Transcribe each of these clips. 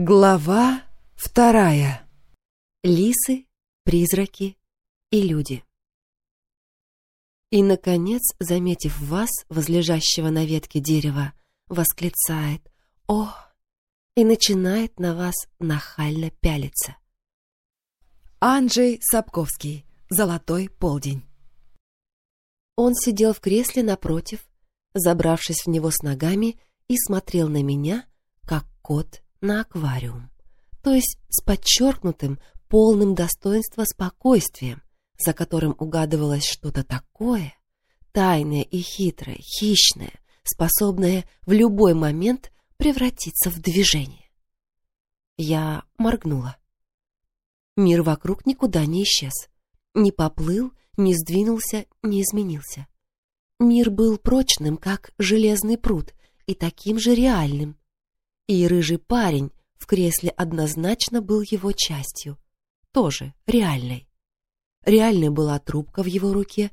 Глава вторая. Лисы, призраки и люди. И, наконец, заметив вас, возлежащего на ветке дерева, восклицает «О!» и начинает на вас нахально пялиться. Анджей Сапковский. Золотой полдень. Он сидел в кресле напротив, забравшись в него с ногами, и смотрел на меня, как кот на аквариум, то есть с подчеркнутым, полным достоинства спокойствием, за которым угадывалось что-то такое, тайное и хитрое, хищное, способное в любой момент превратиться в движение. Я моргнула. Мир вокруг никуда не исчез, не поплыл, не сдвинулся, не изменился. Мир был прочным, как железный пруд, и таким же реальным, и рыжий парень в кресле однозначно был его частью, тоже реальной. Реальной была трубка в его руке,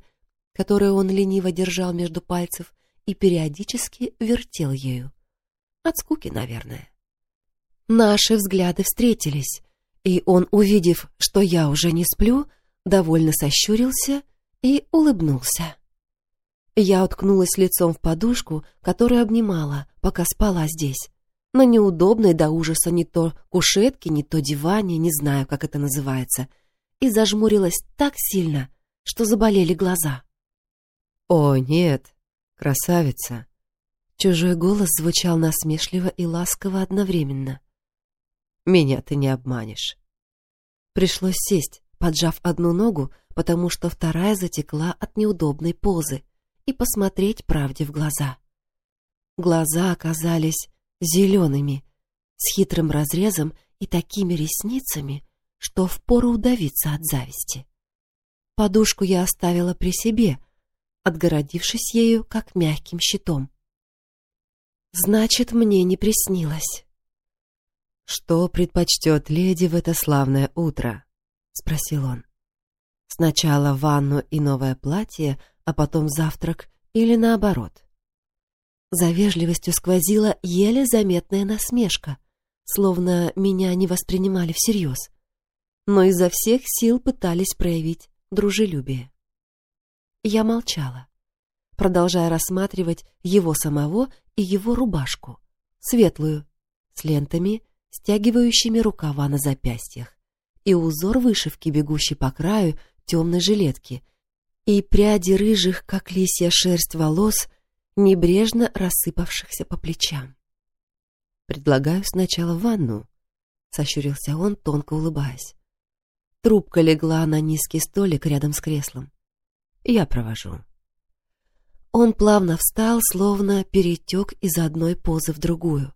которую он лениво держал между пальцев и периодически вертел ею. От скуки, наверное. Наши взгляды встретились, и он, увидев, что я уже не сплю, довольно сощурился и улыбнулся. Я уткнулась лицом в подушку, которую обнимала, пока спала здесь на неудобной до ужаса не то кушетке, не то диване, не знаю, как это называется, и зажмурилась так сильно, что заболели глаза. «О, нет, красавица!» Чужой голос звучал насмешливо и ласково одновременно. «Меня ты не обманешь». Пришлось сесть, поджав одну ногу, потому что вторая затекла от неудобной позы, и посмотреть правде в глаза. Глаза оказались зелеными, с хитрым разрезом и такими ресницами, что впору удавиться от зависти. Подушку я оставила при себе, отгородившись ею, как мягким щитом. Значит, мне не приснилось. «Что предпочтет леди в это славное утро?» — спросил он. «Сначала ванну и новое платье, а потом завтрак или наоборот?» За вежливостью сквозила еле заметная насмешка, словно меня не воспринимали всерьез, но изо всех сил пытались проявить дружелюбие. Я молчала, продолжая рассматривать его самого и его рубашку, светлую, с лентами, стягивающими рукава на запястьях, и узор вышивки, бегущий по краю темной жилетки, и пряди рыжих, как лисья шерсть волос, небрежно рассыпавшихся по плечам. «Предлагаю сначала ванну», — сощурился он, тонко улыбаясь. Трубка легла на низкий столик рядом с креслом. «Я провожу». Он плавно встал, словно перетек из одной позы в другую.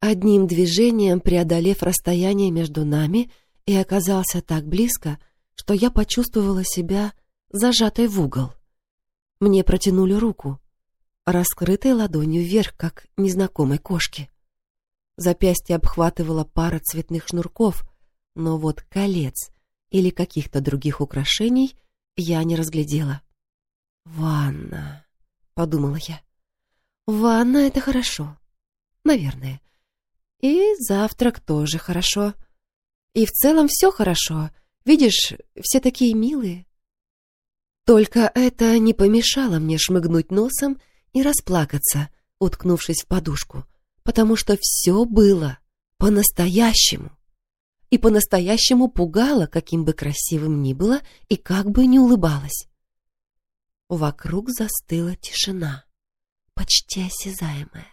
Одним движением преодолев расстояние между нами и оказался так близко, что я почувствовала себя зажатой в угол. Мне протянули руку раскрытой ладонью вверх, как незнакомой кошки. Запястье обхватывала пара цветных шнурков, но вот колец или каких-то других украшений я не разглядела. «Ванна», — подумала я. «Ванна — это хорошо. Наверное. И завтрак тоже хорошо. И в целом все хорошо. Видишь, все такие милые». Только это не помешало мне шмыгнуть носом и расплакаться, уткнувшись в подушку, потому что все было по-настоящему. И по-настоящему пугало, каким бы красивым ни было, и как бы не улыбалась. Вокруг застыла тишина, почти осязаемая.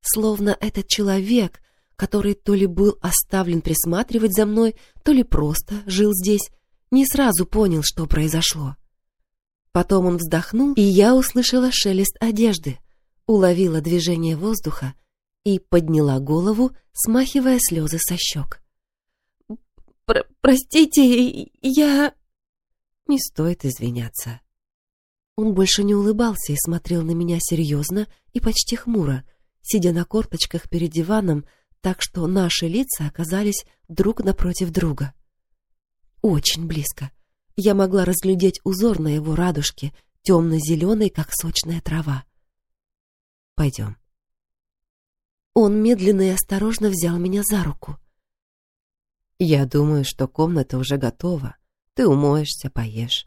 Словно этот человек, который то ли был оставлен присматривать за мной, то ли просто жил здесь, не сразу понял, что произошло. Потом он вздохнул, и я услышала шелест одежды, уловила движение воздуха и подняла голову, смахивая слезы со щек. Пр «Простите, я...» «Не стоит извиняться». Он больше не улыбался и смотрел на меня серьезно и почти хмуро, сидя на корточках перед диваном, так что наши лица оказались друг напротив друга. Очень близко я могла разглядеть узор на его радужке, темно-зеленый, как сочная трава. «Пойдем». Он медленно и осторожно взял меня за руку. «Я думаю, что комната уже готова. Ты умоешься, поешь.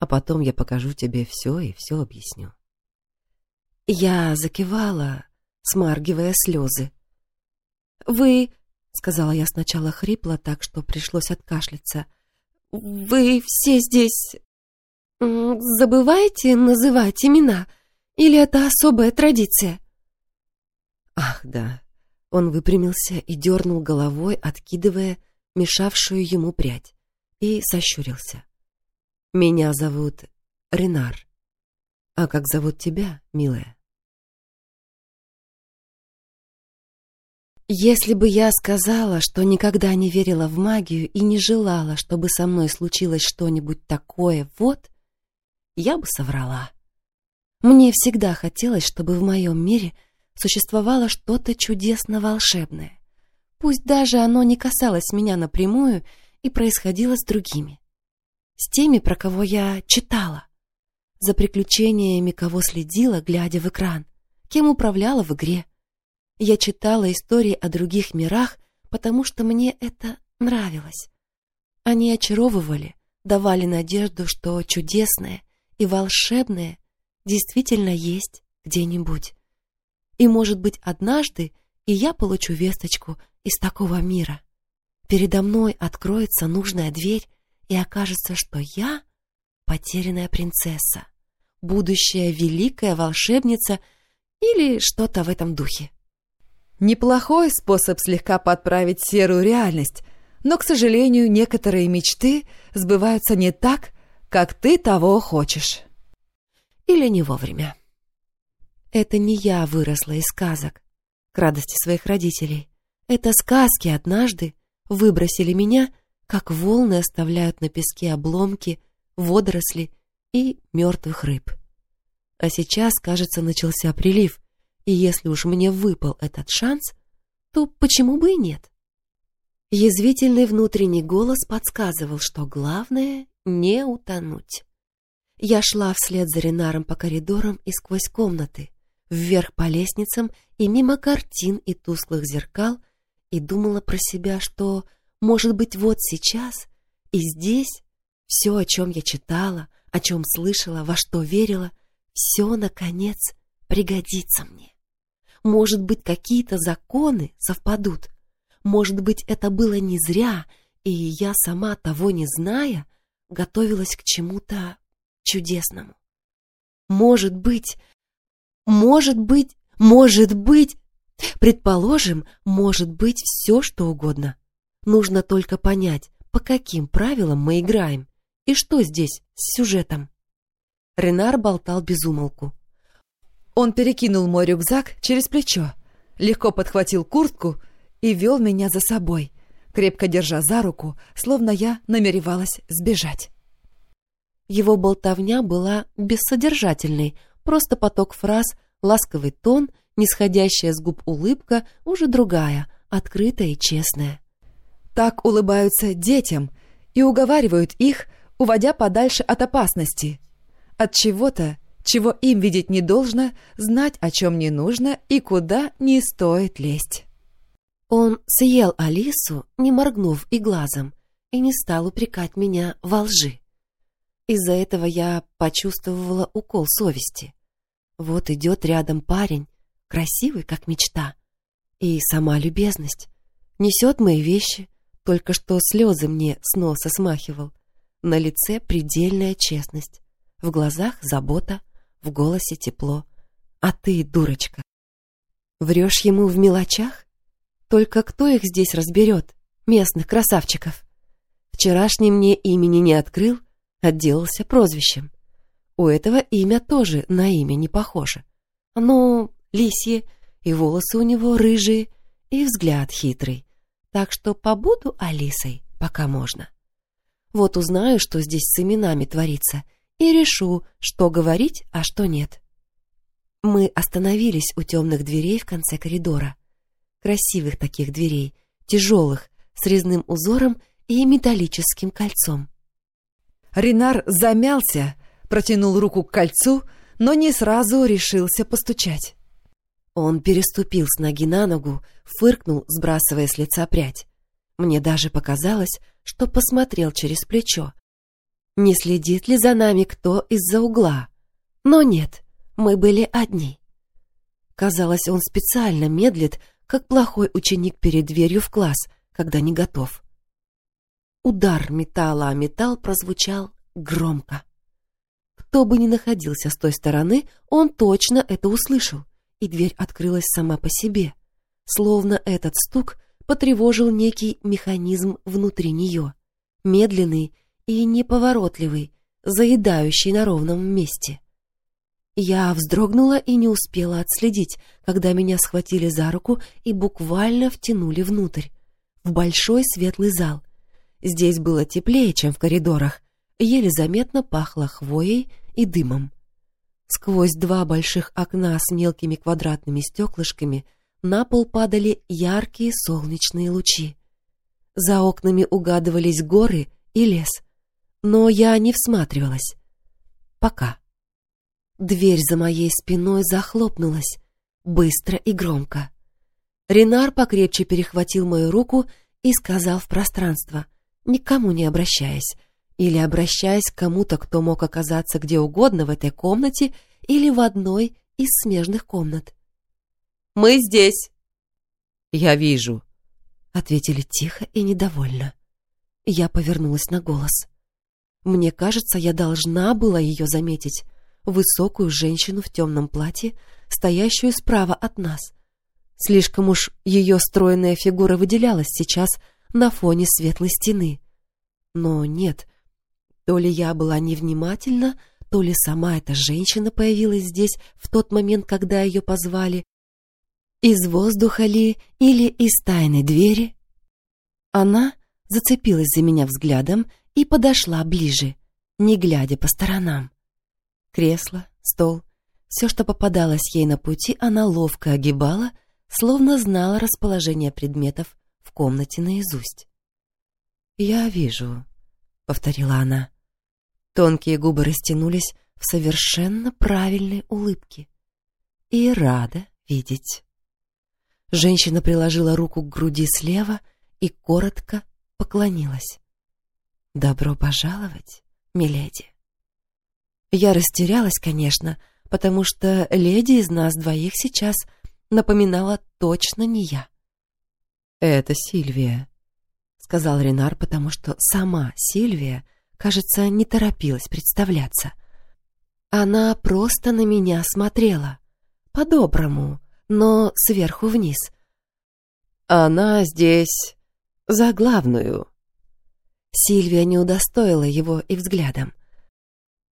А потом я покажу тебе все и все объясню». Я закивала, смаргивая слезы. «Вы...» — сказала я сначала хрипло, так что пришлось откашляться. «Вы все здесь... забываете называть имена? Или это особая традиция?» Ах, да. Он выпрямился и дернул головой, откидывая мешавшую ему прядь, и сощурился. Меня зовут Ренар. А как зовут тебя, милая? Если бы я сказала, что никогда не верила в магию и не желала, чтобы со мной случилось что-нибудь такое, вот, я бы соврала. Мне всегда хотелось, чтобы в моем мире — существовало что-то чудесно-волшебное. Пусть даже оно не касалось меня напрямую и происходило с другими. С теми, про кого я читала. За приключениями, кого следила, глядя в экран. Кем управляла в игре. Я читала истории о других мирах, потому что мне это нравилось. Они очаровывали, давали надежду, что чудесное и волшебное действительно есть где-нибудь. И, может быть, однажды и я получу весточку из такого мира. Передо мной откроется нужная дверь, и окажется, что я потерянная принцесса, будущая великая волшебница или что-то в этом духе. Неплохой способ слегка подправить серую реальность, но, к сожалению, некоторые мечты сбываются не так, как ты того хочешь. Или не вовремя. Это не я выросла из сказок, к радости своих родителей. Это сказки однажды выбросили меня, как волны оставляют на песке обломки, водоросли и мертвых рыб. А сейчас, кажется, начался прилив, и если уж мне выпал этот шанс, то почему бы и нет? Язвительный внутренний голос подсказывал, что главное — не утонуть. Я шла вслед за Ренаром по коридорам и сквозь комнаты вверх по лестницам и мимо картин и тусклых зеркал и думала про себя, что, может быть, вот сейчас и здесь все, о чем я читала, о чем слышала, во что верила, все, наконец, пригодится мне. Может быть, какие-то законы совпадут. Может быть, это было не зря, и я сама, того не зная, готовилась к чему-то чудесному. Может быть, может быть, может быть... Предположим, может быть все, что угодно. Нужно только понять, по каким правилам мы играем и что здесь с сюжетом. Ренар болтал без умолку. Он перекинул мой рюкзак через плечо, легко подхватил куртку и вел меня за собой, крепко держа за руку, словно я намеревалась сбежать. Его болтовня была бессодержательной, Просто поток фраз, ласковый тон, нисходящая с губ улыбка, уже другая, открытая и честная. Так улыбаются детям и уговаривают их, уводя подальше от опасности. От чего-то, чего им видеть не должно, знать, о чем не нужно и куда не стоит лезть. Он съел Алису, не моргнув и глазом, и не стал упрекать меня во лжи. Из-за этого я почувствовала укол совести. Вот идет рядом парень, красивый, как мечта. И сама любезность. Несет мои вещи, только что слезы мне с носа смахивал. На лице предельная честность. В глазах забота, в голосе тепло. А ты, дурочка, врешь ему в мелочах? Только кто их здесь разберет, местных красавчиков? Вчерашний мне имени не открыл, отделался прозвищем. У этого имя тоже на имя не похоже. Оно лисье, и волосы у него рыжие, и взгляд хитрый. Так что побуду Алисой, пока можно. Вот узнаю, что здесь с именами творится, и решу, что говорить, а что нет. Мы остановились у темных дверей в конце коридора. Красивых таких дверей, тяжелых, с резным узором и металлическим кольцом. Ренар замялся, протянул руку к кольцу, но не сразу решился постучать. Он переступил с ноги на ногу, фыркнул, сбрасывая с лица прядь. Мне даже показалось, что посмотрел через плечо. Не следит ли за нами кто из-за угла? Но нет, мы были одни. Казалось, он специально медлит, как плохой ученик перед дверью в класс, когда не готов. Удар металла о металл прозвучал громко. Кто бы ни находился с той стороны, он точно это услышал, и дверь открылась сама по себе, словно этот стук потревожил некий механизм внутри нее, медленный и неповоротливый, заедающий на ровном месте. Я вздрогнула и не успела отследить, когда меня схватили за руку и буквально втянули внутрь, в большой светлый зал. Здесь было теплее, чем в коридорах, еле заметно пахло хвоей и дымом. Сквозь два больших окна с мелкими квадратными стеклышками на пол падали яркие солнечные лучи. За окнами угадывались горы и лес, но я не всматривалась. Пока. Дверь за моей спиной захлопнулась, быстро и громко. Ренар покрепче перехватил мою руку и сказал в пространство, никому не обращаясь, или обращаясь к кому-то, кто мог оказаться где угодно в этой комнате или в одной из смежных комнат. «Мы здесь!» «Я вижу», — ответили тихо и недовольно. Я повернулась на голос. Мне кажется, я должна была ее заметить, высокую женщину в темном платье, стоящую справа от нас. Слишком уж ее стройная фигура выделялась сейчас на фоне светлой стены. Но нет, то ли я была невнимательна, то ли сама эта женщина появилась здесь в тот момент, когда ее позвали. Из воздуха ли или из тайной двери? Она зацепилась за меня взглядом и подошла ближе, не глядя по сторонам. Кресло, стол, все, что попадалось ей на пути, она ловко огибала, словно знала расположение предметов в комнате наизусть. «Я вижу», — повторила она. Тонкие губы растянулись в совершенно правильной улыбке. «И рада видеть». Женщина приложила руку к груди слева и коротко поклонилась. «Добро пожаловать, миледи». Я растерялась, конечно, потому что леди из нас двоих сейчас напоминала точно не я. «Это Сильвия», — сказал Ренар, потому что сама Сильвия, кажется, не торопилась представляться. Она просто на меня смотрела. По-доброму, но сверху вниз. «Она здесь за главную». Сильвия не удостоила его и взглядом.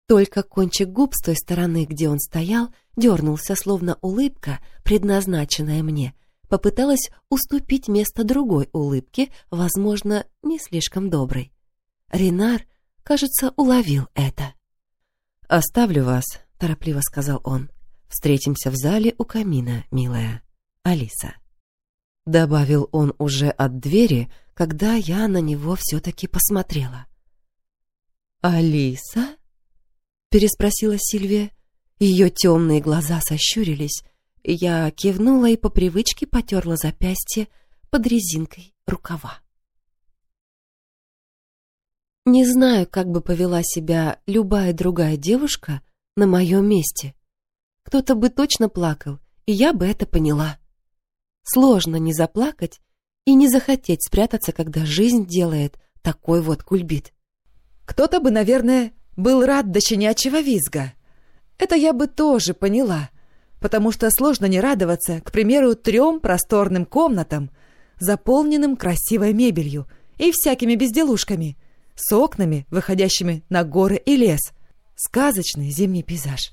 Только кончик губ с той стороны, где он стоял, дернулся, словно улыбка, предназначенная мне, попыталась уступить место другой улыбке, возможно, не слишком доброй. Ренар, кажется, уловил это. «Оставлю вас», — торопливо сказал он. «Встретимся в зале у камина, милая. Алиса». Добавил он уже от двери, когда я на него все-таки посмотрела. «Алиса?» переспросила Сильвия. Ее темные глаза сощурились. Я кивнула и по привычке потерла запястье под резинкой рукава. Не знаю, как бы повела себя любая другая девушка на моем месте. Кто-то бы точно плакал, и я бы это поняла. Сложно не заплакать и не захотеть спрятаться, когда жизнь делает такой вот кульбит. Кто-то бы, наверное, был рад до щенячьего визга. Это я бы тоже поняла, потому что сложно не радоваться, к примеру, трем просторным комнатам, заполненным красивой мебелью и всякими безделушками, с окнами, выходящими на горы и лес. Сказочный зимний пейзаж.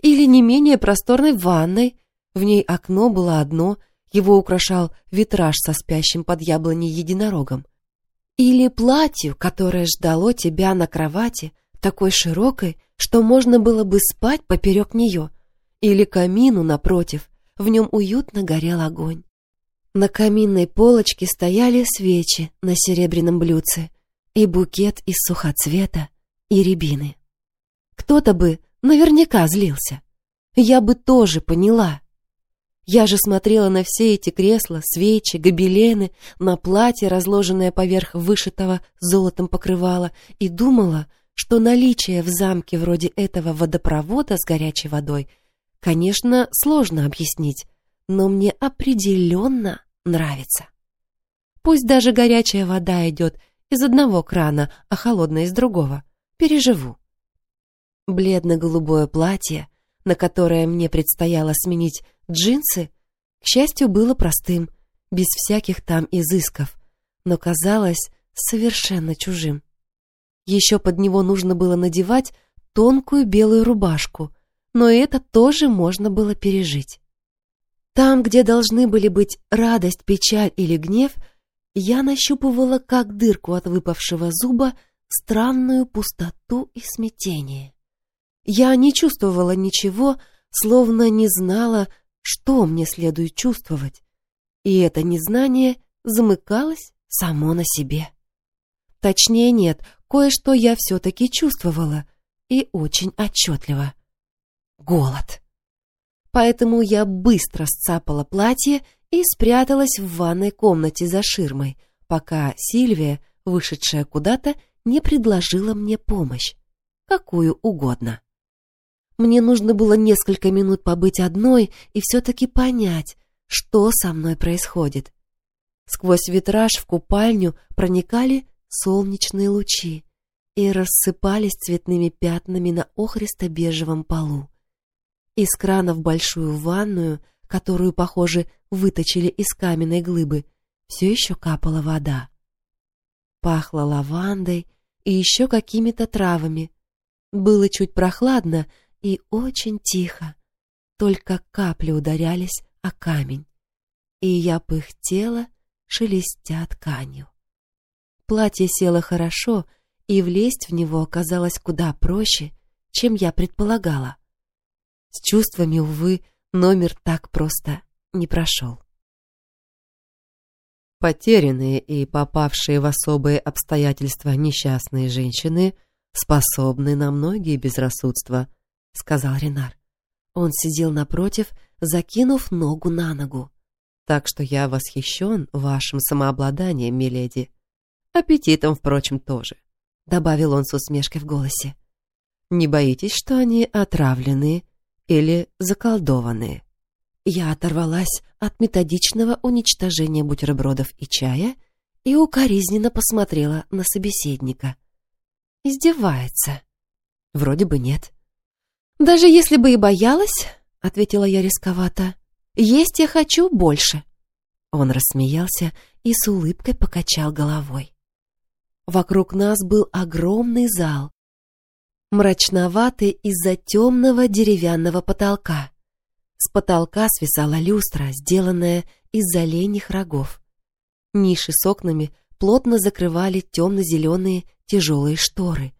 Или не менее просторной ванной. В ней окно было одно, его украшал витраж со спящим под яблоней единорогом. Или платью, которое ждало тебя на кровати, такой широкой, что можно было бы спать поперек нее, или камину напротив, в нем уютно горел огонь. На каминной полочке стояли свечи на серебряном блюдце и букет из сухоцвета и рябины. Кто-то бы наверняка злился. Я бы тоже поняла. Я же смотрела на все эти кресла, свечи, гобелены, на платье, разложенное поверх вышитого золотом покрывала, и думала, что наличие в замке вроде этого водопровода с горячей водой, конечно, сложно объяснить, но мне определенно нравится. Пусть даже горячая вода идет из одного крана, а холодная из другого. Переживу. Бледно-голубое платье, на которое мне предстояло сменить Джинсы, к счастью, было простым, без всяких там изысков, но казалось совершенно чужим. Еще под него нужно было надевать тонкую белую рубашку, но это тоже можно было пережить. Там, где должны были быть радость, печаль или гнев, я нащупывала, как дырку от выпавшего зуба, странную пустоту и смятение. Я не чувствовала ничего, словно не знала, что мне следует чувствовать, и это незнание замыкалось само на себе. Точнее нет, кое-что я все-таки чувствовала, и очень отчетливо. Голод. Поэтому я быстро сцапала платье и спряталась в ванной комнате за ширмой, пока Сильвия, вышедшая куда-то, не предложила мне помощь, какую угодно. Мне нужно было несколько минут побыть одной и все-таки понять, что со мной происходит. Сквозь витраж в купальню проникали солнечные лучи и рассыпались цветными пятнами на охристо-бежевом полу. Из крана в большую ванную, которую, похоже, выточили из каменной глыбы, все еще капала вода. Пахло лавандой и еще какими-то травами. Было чуть прохладно, и очень тихо, только капли ударялись о камень, и я пыхтела, шелестя тканью. Платье село хорошо, и влезть в него оказалось куда проще, чем я предполагала. С чувствами, увы, номер так просто не прошел. Потерянные и попавшие в особые обстоятельства несчастные женщины способны на многие безрассудства —— сказал Ренар. Он сидел напротив, закинув ногу на ногу. «Так что я восхищен вашим самообладанием, миледи. Аппетитом, впрочем, тоже», — добавил он с усмешкой в голосе. «Не боитесь, что они отравленные или заколдованные?» Я оторвалась от методичного уничтожения бутербродов и чая и укоризненно посмотрела на собеседника. «Издевается?» «Вроде бы нет». «Даже если бы и боялась, — ответила я рисковато, — есть я хочу больше». Он рассмеялся и с улыбкой покачал головой. Вокруг нас был огромный зал, мрачноватый из-за темного деревянного потолка. С потолка свисала люстра, сделанная из оленьих рогов. Ниши с окнами плотно закрывали темно-зеленые тяжелые шторы.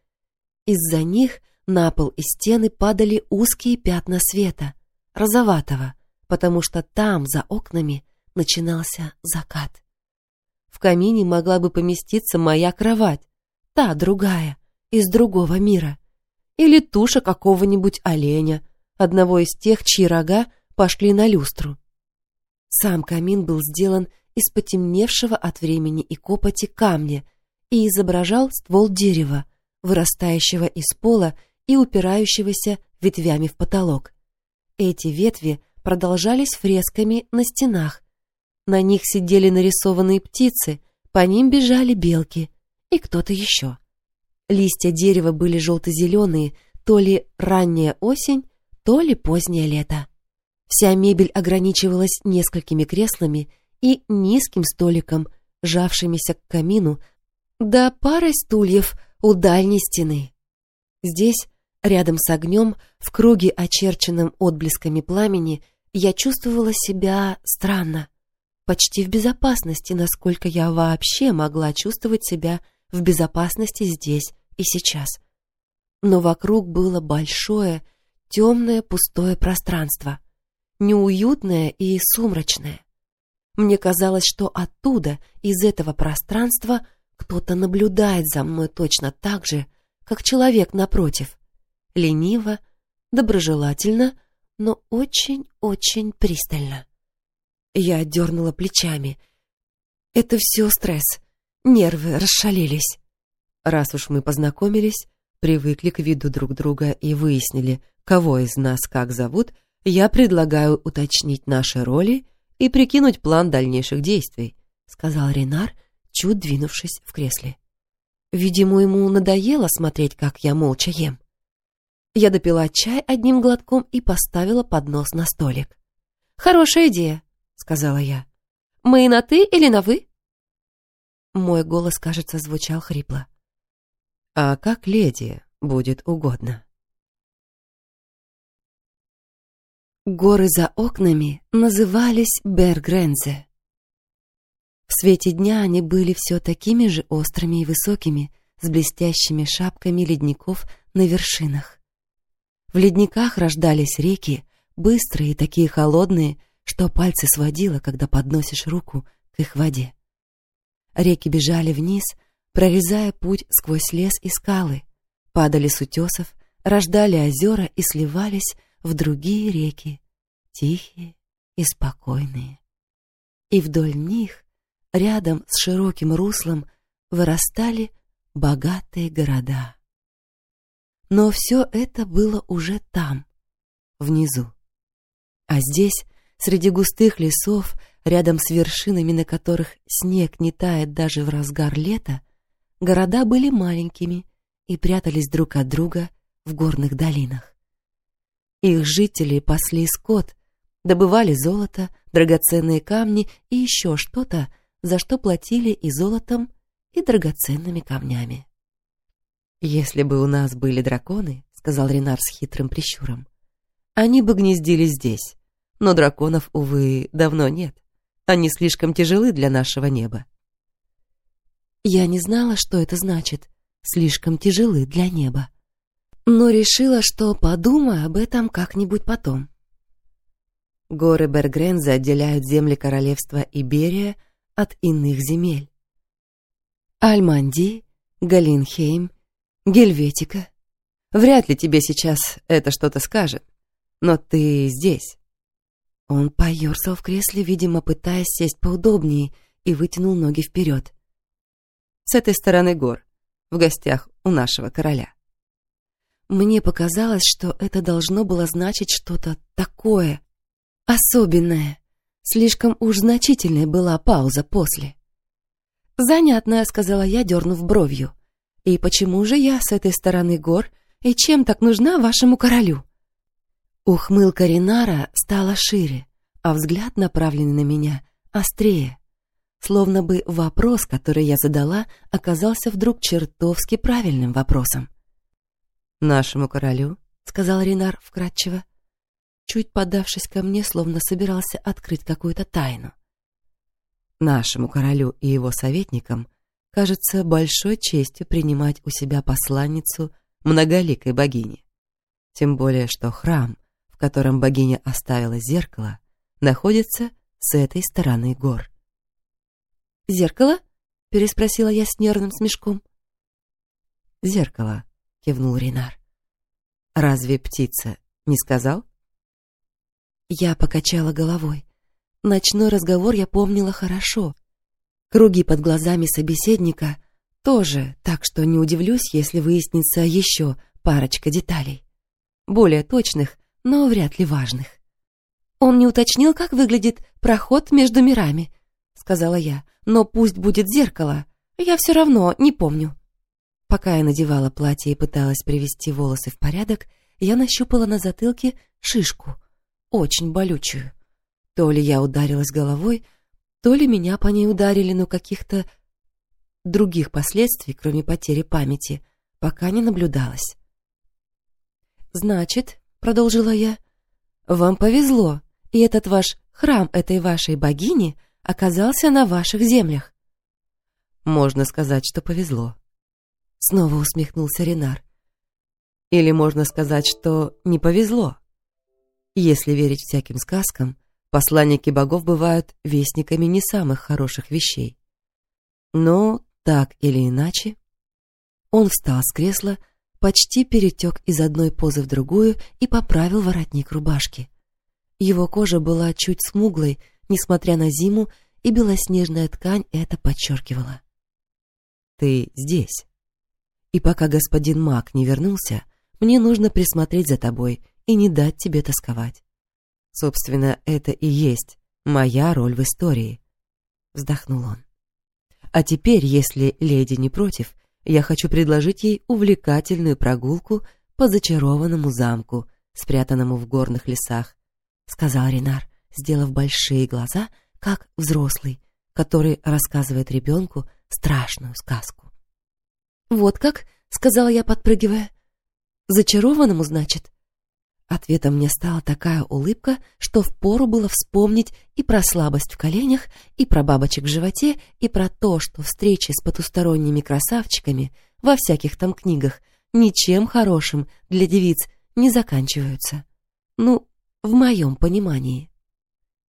Из-за них — на пол и стены падали узкие пятна света, розоватого, потому что там, за окнами, начинался закат. В камине могла бы поместиться моя кровать, та другая, из другого мира. Или туша какого-нибудь оленя, одного из тех, чьи рога пошли на люстру. Сам камин был сделан из потемневшего от времени и копоти камня и изображал ствол дерева, вырастающего из пола и упирающегося ветвями в потолок. Эти ветви продолжались фресками на стенах. На них сидели нарисованные птицы, по ним бежали белки и кто-то еще. Листья дерева были желто-зеленые, то ли ранняя осень, то ли позднее лето. Вся мебель ограничивалась несколькими креслами и низким столиком, жавшимися к камину, да парой стульев у дальней стены. Здесь Рядом с огнем, в круге, очерченном отблесками пламени, я чувствовала себя странно, почти в безопасности, насколько я вообще могла чувствовать себя в безопасности здесь и сейчас. Но вокруг было большое, темное, пустое пространство, неуютное и сумрачное. Мне казалось, что оттуда, из этого пространства, кто-то наблюдает за мной точно так же, как человек напротив — лениво, доброжелательно, но очень-очень пристально. Я дернула плечами. Это все стресс. Нервы расшалились. Раз уж мы познакомились, привыкли к виду друг друга и выяснили, кого из нас как зовут, я предлагаю уточнить наши роли и прикинуть план дальнейших действий, сказал Ренар, чуть двинувшись в кресле. Видимо, ему надоело смотреть, как я молча ем. Я допила чай одним глотком и поставила поднос на столик. «Хорошая идея», — сказала я. «Мы на «ты» или на «вы»?» Мой голос, кажется, звучал хрипло. «А как леди будет угодно?» Горы за окнами назывались Бергрензе. В свете дня они были все такими же острыми и высокими, с блестящими шапками ледников на вершинах. В ледниках рождались реки, быстрые и такие холодные, что пальцы сводило, когда подносишь руку к их воде. Реки бежали вниз, прорезая путь сквозь лес и скалы, падали с утесов, рождали озера и сливались в другие реки, тихие и спокойные. И вдоль них, рядом с широким руслом, вырастали богатые города. Но все это было уже там, внизу. А здесь, среди густых лесов, рядом с вершинами, на которых снег не тает даже в разгар лета, города были маленькими и прятались друг от друга в горных долинах. Их жители пасли скот, добывали золото, драгоценные камни и еще что-то, за что платили и золотом, и драгоценными камнями. «Если бы у нас были драконы, — сказал Ренар с хитрым прищуром, — они бы гнездились здесь. Но драконов, увы, давно нет. Они слишком тяжелы для нашего неба». Я не знала, что это значит «слишком тяжелы для неба». Но решила, что подумаю об этом как-нибудь потом. Горы Бергренза отделяют земли королевства Иберия от иных земель. Альманди, Галинхейм — Гельветика. Вряд ли тебе сейчас это что-то скажет, но ты здесь. Он поерзал в кресле, видимо, пытаясь сесть поудобнее, и вытянул ноги вперед. С этой стороны гор, в гостях у нашего короля. Мне показалось, что это должно было значить что-то такое, особенное. Слишком уж значительная была пауза после. «Занятная», — сказала я, дернув бровью. И почему же я с этой стороны гор, и чем так нужна вашему королю? Ухмылка Ринара стала шире, а взгляд, направленный на меня, острее. Словно бы вопрос, который я задала, оказался вдруг чертовски правильным вопросом. «Нашему королю?» — сказал Ринар вкратчиво, чуть подавшись ко мне, словно собирался открыть какую-то тайну. «Нашему королю и его советникам кажется большой честью принимать у себя посланницу многоликой богини. Тем более, что храм, в котором богиня оставила зеркало, находится с этой стороны гор. «Зеркало?» — переспросила я с нервным смешком. «Зеркало», — кивнул Ренар. «Разве птица не сказал?» Я покачала головой. Ночной разговор я помнила хорошо, Круги под глазами собеседника тоже, так что не удивлюсь, если выяснится еще парочка деталей. Более точных, но вряд ли важных. «Он не уточнил, как выглядит проход между мирами», — сказала я. «Но пусть будет зеркало. Я все равно не помню». Пока я надевала платье и пыталась привести волосы в порядок, я нащупала на затылке шишку, очень болючую. То ли я ударилась головой, то ли меня по ней ударили, но каких-то других последствий, кроме потери памяти, пока не наблюдалось. «Значит, — продолжила я, — вам повезло, и этот ваш храм этой вашей богини оказался на ваших землях». «Можно сказать, что повезло», — снова усмехнулся Ренар. «Или можно сказать, что не повезло. Если верить всяким сказкам, Посланники богов бывают вестниками не самых хороших вещей. Но так или иначе... Он встал с кресла, почти перетек из одной позы в другую и поправил воротник рубашки. Его кожа была чуть смуглой, несмотря на зиму, и белоснежная ткань это подчеркивала. «Ты здесь. И пока господин Мак не вернулся, мне нужно присмотреть за тобой и не дать тебе тосковать. Собственно, это и есть моя роль в истории», — вздохнул он. «А теперь, если леди не против, я хочу предложить ей увлекательную прогулку по зачарованному замку, спрятанному в горных лесах, — сказал Ренар, сделав большие глаза, как взрослый, который рассказывает ребенку страшную сказку. «Вот как?» — сказала я, подпрыгивая. «Зачарованному, значит?» Ответом мне стала такая улыбка, что впору было вспомнить и про слабость в коленях, и про бабочек в животе, и про то, что встречи с потусторонними красавчиками во всяких там книгах ничем хорошим для девиц не заканчиваются. Ну, в моем понимании.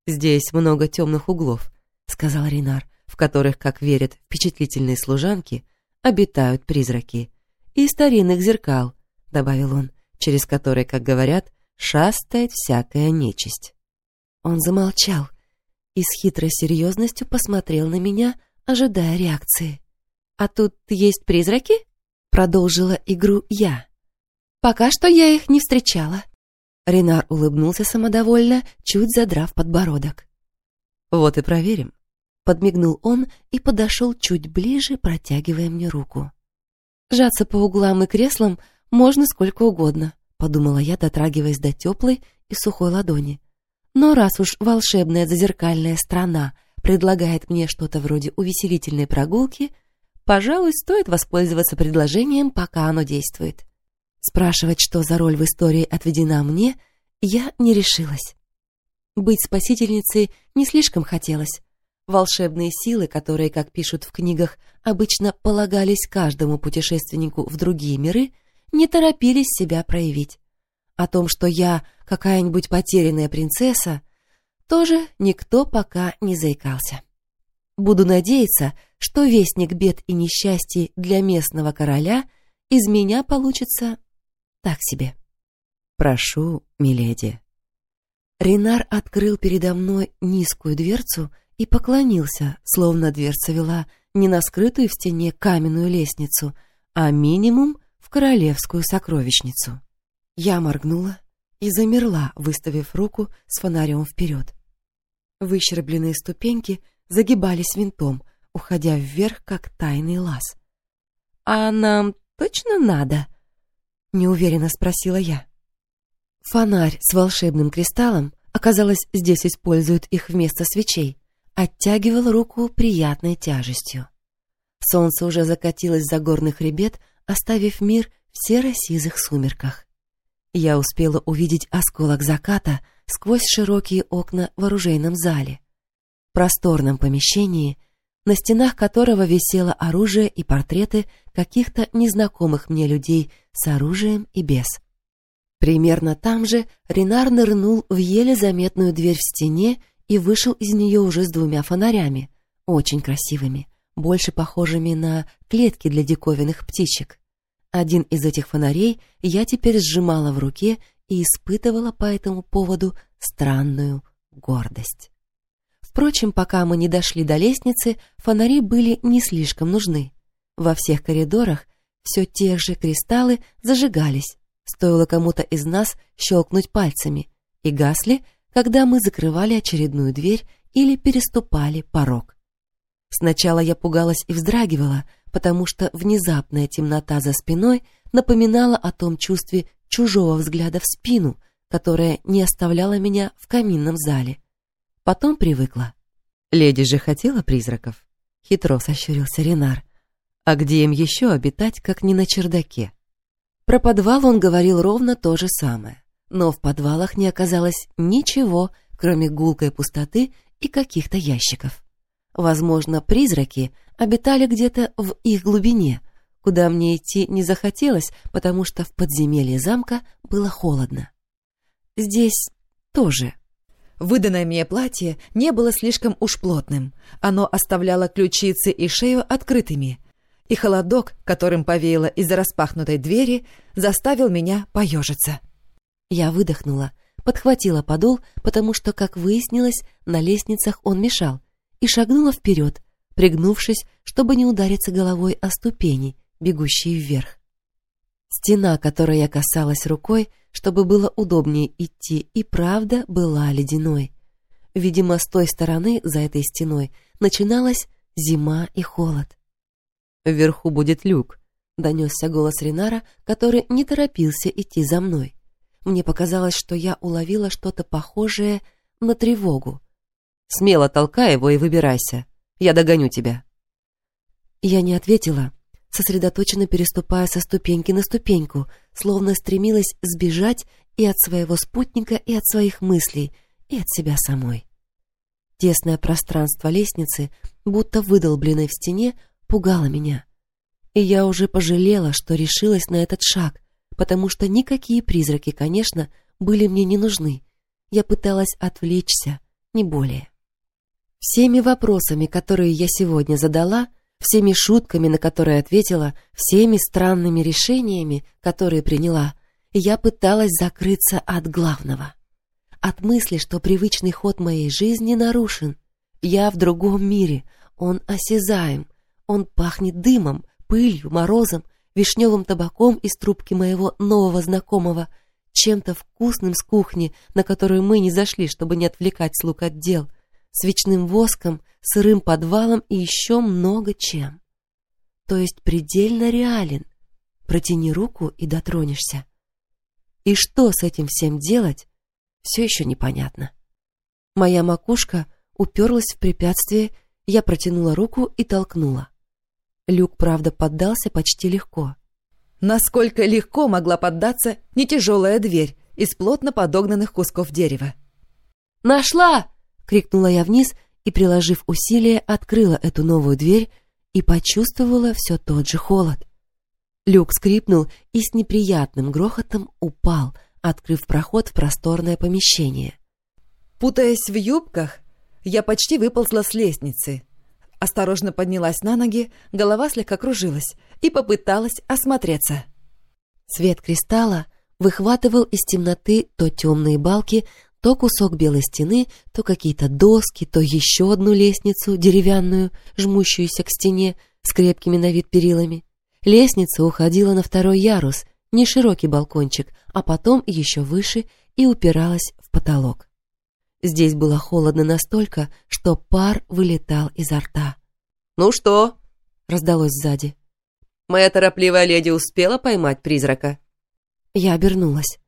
«Здесь много темных углов», — сказал Ринар, в которых, как верят впечатлительные служанки, обитают призраки. «И старинных зеркал», — добавил он, через которые, как говорят, шастает всякая нечисть. Он замолчал и с хитрой серьезностью посмотрел на меня, ожидая реакции. «А тут есть призраки?» — продолжила игру я. «Пока что я их не встречала». Ренар улыбнулся самодовольно, чуть задрав подбородок. «Вот и проверим», — подмигнул он и подошел чуть ближе, протягивая мне руку. «Жаться по углам и креслам можно сколько угодно», — подумала я, дотрагиваясь до теплой и сухой ладони. «Но раз уж волшебная зазеркальная страна предлагает мне что-то вроде увеселительной прогулки, пожалуй, стоит воспользоваться предложением, пока оно действует». Спрашивать, что за роль в истории отведена мне, я не решилась. Быть спасительницей не слишком хотелось. Волшебные силы, которые, как пишут в книгах, обычно полагались каждому путешественнику в другие миры, не торопились себя проявить. О том, что я какая-нибудь потерянная принцесса, тоже никто пока не заикался. Буду надеяться, что вестник бед и несчастий для местного короля из меня получится так себе. «Прошу, миледи». Ренар открыл передо мной низкую дверцу и поклонился, словно дверца вела не на скрытую в стене каменную лестницу, а минимум королевскую сокровищницу. Я моргнула и замерла, выставив руку с фонарем вперед. Выщербленные ступеньки загибались винтом, уходя вверх, как тайный лаз. «А нам точно надо?» неуверенно спросила я. Фонарь с волшебным кристаллом, оказалось, здесь используют их вместо свечей, оттягивал руку приятной тяжестью. Солнце уже закатилось за горный хребет, оставив мир в серо-сизых сумерках. Я успела увидеть осколок заката сквозь широкие окна в оружейном зале. Просторном помещении, на стенах которого висело оружие и портреты каких-то незнакомых мне людей с оружием и без. Примерно там же Ренар нырнул в еле заметную дверь в стене и вышел из нее уже с двумя фонарями, очень красивыми, больше похожими на клетки для диковинных птичек. Один из этих фонарей я теперь сжимала в руке и испытывала по этому поводу странную гордость. Впрочем, пока мы не дошли до лестницы, фонари были не слишком нужны. Во всех коридорах все те же кристаллы зажигались, стоило кому-то из нас щелкнуть пальцами, и гасли, когда мы закрывали очередную дверь или переступали порог. Сначала я пугалась и вздрагивала, потому что внезапная темнота за спиной напоминала о том чувстве чужого взгляда в спину, которое не оставляло меня в каминном зале. Потом привыкла. «Леди же хотела призраков?» — хитро сощурился Ренар. А где им еще обитать, как не на чердаке? Про подвал он говорил ровно то же самое. Но в подвалах не оказалось ничего, кроме гулкой пустоты и каких-то ящиков. Возможно, призраки обитали где-то в их глубине, куда мне идти не захотелось, потому что в подземелье замка было холодно. Здесь тоже. Выданное мне платье не было слишком уж плотным. Оно оставляло ключицы и шею открытыми, и холодок, которым повеяло из-за распахнутой двери, заставил меня поежиться. Я выдохнула, подхватила подол, потому что, как выяснилось, на лестницах он мешал, и шагнула вперед, пригнувшись, чтобы не удариться головой о ступени, бегущие вверх. Стена, которой я касалась рукой, чтобы было удобнее идти, и правда была ледяной. Видимо, с той стороны, за этой стеной, начиналась зима и холод. «Вверху будет люк», — донесся голос Ринара, который не торопился идти за мной. Мне показалось, что я уловила что-то похожее на тревогу. «Смело толкай его и выбирайся. Я догоню тебя». Я не ответила, сосредоточенно переступая со ступеньки на ступеньку, словно стремилась сбежать и от своего спутника, и от своих мыслей, и от себя самой. Тесное пространство лестницы, будто выдолбленной в стене, пугало меня. И я уже пожалела, что решилась на этот шаг, потому что никакие призраки, конечно, были мне не нужны. Я пыталась отвлечься, не более. Всеми вопросами, которые я сегодня задала, всеми шутками, на которые ответила, всеми странными решениями, которые приняла, я пыталась закрыться от главного. От мысли, что привычный ход моей жизни нарушен. Я в другом мире, он осязаем, он пахнет дымом, пылью, морозом, вишневым табаком из трубки моего нового знакомого, чем-то вкусным с кухни, на которую мы не зашли, чтобы не отвлекать слуг от дел, свечным воском, сырым подвалом и еще много чем. То есть предельно реален. Протяни руку и дотронешься. И что с этим всем делать, все еще непонятно. Моя макушка уперлась в препятствие, я протянула руку и толкнула. Люк, правда, поддался почти легко. Насколько легко могла поддаться не тяжелая дверь из плотно подогнанных кусков дерева. «Нашла!» — крикнула я вниз и, приложив усилие, открыла эту новую дверь и почувствовала все тот же холод. Люк скрипнул и с неприятным грохотом упал, открыв проход в просторное помещение. Путаясь в юбках, я почти выползла с лестницы, осторожно поднялась на ноги, голова слегка кружилась и попыталась осмотреться. Свет кристалла выхватывал из темноты то темные балки, то кусок белой стены, то какие-то доски, то еще одну лестницу деревянную, жмущуюся к стене с крепкими на вид перилами. Лестница уходила на второй ярус, не широкий балкончик, а потом еще выше и упиралась в потолок. Здесь было холодно настолько, что пар вылетал изо рта. «Ну что?» — раздалось сзади. «Моя торопливая леди успела поймать призрака?» Я обернулась.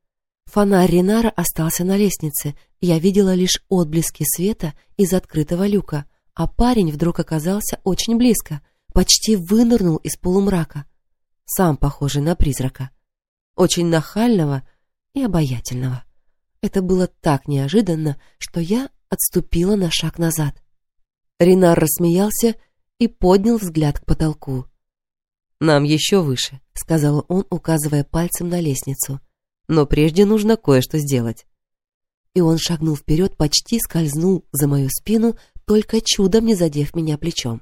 Фонарь Ренара остался на лестнице. Я видела лишь отблески света из открытого люка, а парень вдруг оказался очень близко, почти вынырнул из полумрака. Сам похожий на призрака. Очень нахального и обаятельного. Это было так неожиданно, что я отступила на шаг назад. Ренар рассмеялся и поднял взгляд к потолку. «Нам еще выше», — сказал он, указывая пальцем на лестницу. «Но прежде нужно кое-что сделать». И он шагнул вперед, почти скользнул за мою спину, только чудом не задев меня плечом.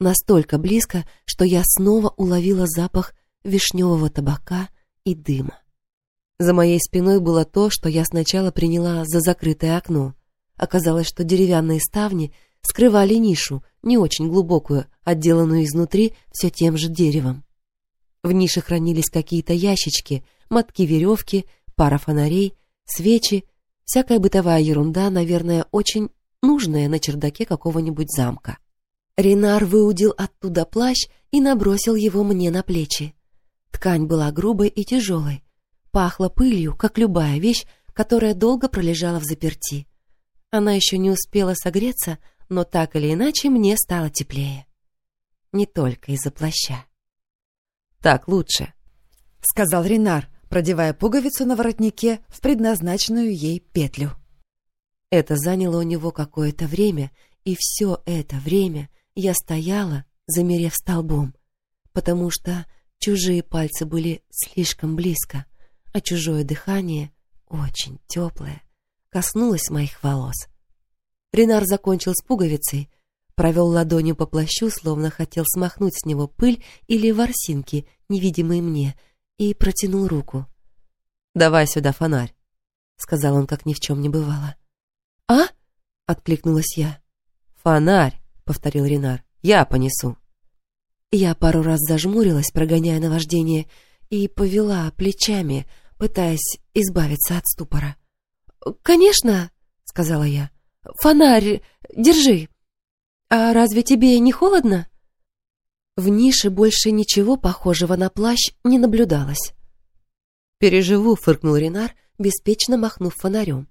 Настолько близко, что я снова уловила запах вишневого табака и дыма. За моей спиной было то, что я сначала приняла за закрытое окно. Оказалось, что деревянные ставни скрывали нишу, не очень глубокую, отделанную изнутри все тем же деревом. В нише хранились какие-то ящички, мотки веревки, пара фонарей, свечи, всякая бытовая ерунда, наверное, очень нужная на чердаке какого-нибудь замка. Ренар выудил оттуда плащ и набросил его мне на плечи. Ткань была грубой и тяжелой, Пахло пылью, как любая вещь, которая долго пролежала в заперти. Она еще не успела согреться, но так или иначе мне стало теплее. Не только из-за плаща. «Так лучше», — сказал Ренар, продевая пуговицу на воротнике в предназначенную ей петлю. Это заняло у него какое-то время, и все это время я стояла, замерев столбом, потому что чужие пальцы были слишком близко а чужое дыхание, очень теплое, коснулось моих волос. Ренар закончил с пуговицей, провел ладонью по плащу, словно хотел смахнуть с него пыль или ворсинки, невидимые мне, и протянул руку. «Давай сюда фонарь», — сказал он, как ни в чем не бывало. «А?» — откликнулась я. «Фонарь», — повторил Ренар. «Я понесу». Я пару раз зажмурилась, прогоняя наваждение, и повела плечами, пытаясь избавиться от ступора. «Конечно», — сказала я. «Фонарь, держи. А разве тебе не холодно?» В нише больше ничего похожего на плащ не наблюдалось. «Переживу», — фыркнул Ренар, беспечно махнув фонарем.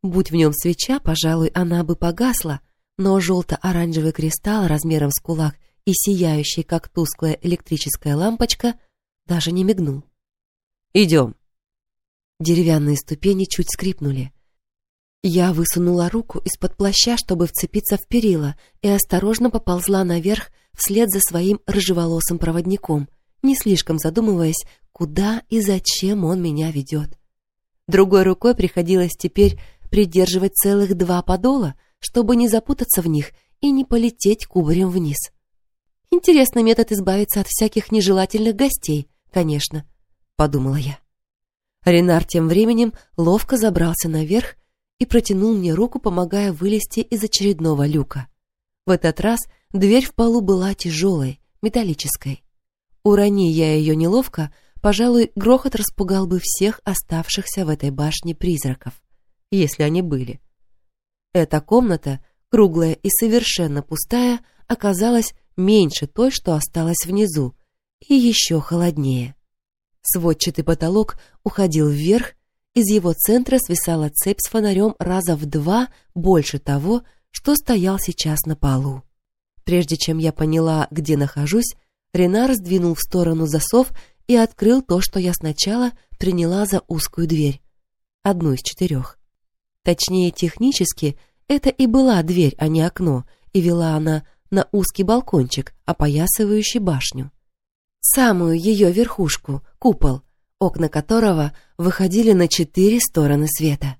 Будь в нем свеча, пожалуй, она бы погасла, но желто-оранжевый кристалл размером с кулак и сияющий, как тусклая электрическая лампочка, даже не мигнул. «Идем». Деревянные ступени чуть скрипнули. Я высунула руку из-под плаща, чтобы вцепиться в перила, и осторожно поползла наверх вслед за своим рыжеволосым проводником, не слишком задумываясь, куда и зачем он меня ведет. Другой рукой приходилось теперь придерживать целых два подола, чтобы не запутаться в них и не полететь кубарем вниз. Интересный метод избавиться от всяких нежелательных гостей, конечно, подумала я. Ренар тем временем ловко забрался наверх и протянул мне руку, помогая вылезти из очередного люка. В этот раз дверь в полу была тяжелой, металлической. Урони я ее неловко, пожалуй, грохот распугал бы всех оставшихся в этой башне призраков, если они были. Эта комната, круглая и совершенно пустая, оказалась меньше той, что осталась внизу, и еще холоднее. Сводчатый потолок уходил вверх, из его центра свисала цепь с фонарем раза в два больше того, что стоял сейчас на полу. Прежде чем я поняла, где нахожусь, Ренар сдвинул в сторону засов и открыл то, что я сначала приняла за узкую дверь. Одну из четырех. Точнее, технически, это и была дверь, а не окно, и вела она на узкий балкончик, опоясывающий башню. Самую ее верхушку, купол, окна которого выходили на четыре стороны света.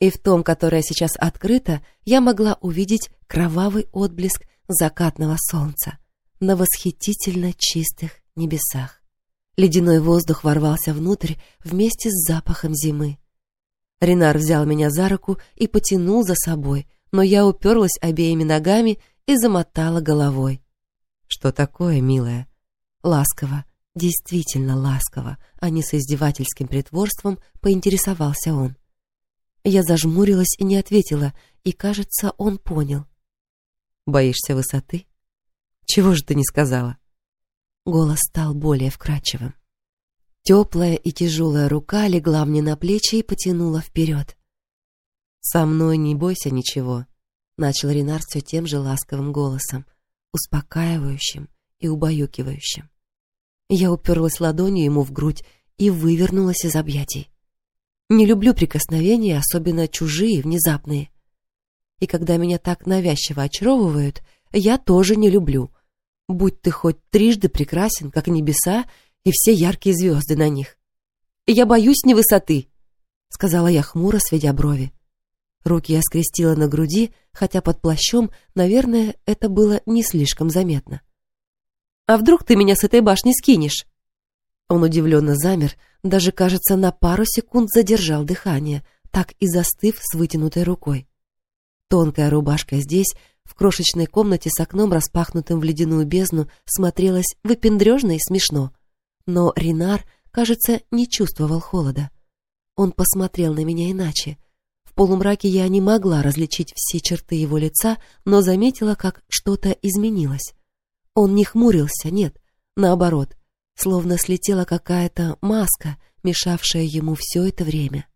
И в том, которое сейчас открыто, я могла увидеть кровавый отблеск закатного солнца на восхитительно чистых небесах. Ледяной воздух ворвался внутрь вместе с запахом зимы. Ренар взял меня за руку и потянул за собой, но я уперлась обеими ногами и замотала головой. «Что такое, милая?» Ласково, действительно ласково, а не с издевательским притворством, поинтересовался он. Я зажмурилась и не ответила, и, кажется, он понял. «Боишься высоты? Чего же ты не сказала?» Голос стал более вкрадчивым. Теплая и тяжелая рука легла мне на плечи и потянула вперед. «Со мной не бойся ничего», — начал Ренар все тем же ласковым голосом, успокаивающим и убаюкивающим. Я уперлась ладонью ему в грудь и вывернулась из объятий. Не люблю прикосновения, особенно чужие, внезапные. И когда меня так навязчиво очаровывают, я тоже не люблю. Будь ты хоть трижды прекрасен, как небеса, и все яркие звезды на них. «Я боюсь не высоты», — сказала я хмуро, сведя брови. Руки я скрестила на груди, хотя под плащом, наверное, это было не слишком заметно. «А вдруг ты меня с этой башни скинешь?» Он удивленно замер, даже, кажется, на пару секунд задержал дыхание, так и застыв с вытянутой рукой. Тонкая рубашка здесь, в крошечной комнате с окном, распахнутым в ледяную бездну, смотрелась выпендрежно и смешно. Но Ринар, кажется, не чувствовал холода. Он посмотрел на меня иначе. В полумраке я не могла различить все черты его лица, но заметила, как что-то изменилось. Он не хмурился, нет, наоборот, словно слетела какая-то маска, мешавшая ему все это время.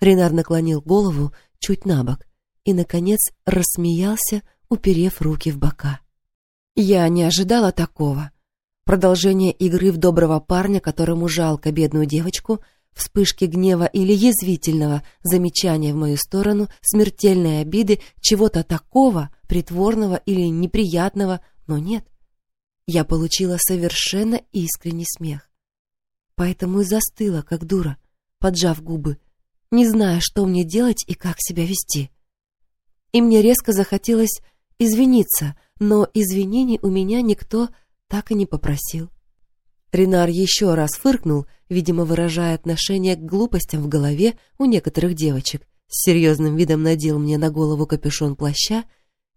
Ренар наклонил голову чуть на бок и, наконец, рассмеялся, уперев руки в бока. Я не ожидала такого. Продолжение игры в доброго парня, которому жалко бедную девочку, вспышки гнева или язвительного замечания в мою сторону, смертельной обиды, чего-то такого, притворного или неприятного, но нет. Я получила совершенно искренний смех. Поэтому и застыла, как дура, поджав губы, не зная, что мне делать и как себя вести. И мне резко захотелось извиниться, но извинений у меня никто так и не попросил. Ренар еще раз фыркнул, видимо, выражая отношение к глупостям в голове у некоторых девочек, с серьезным видом надел мне на голову капюшон плаща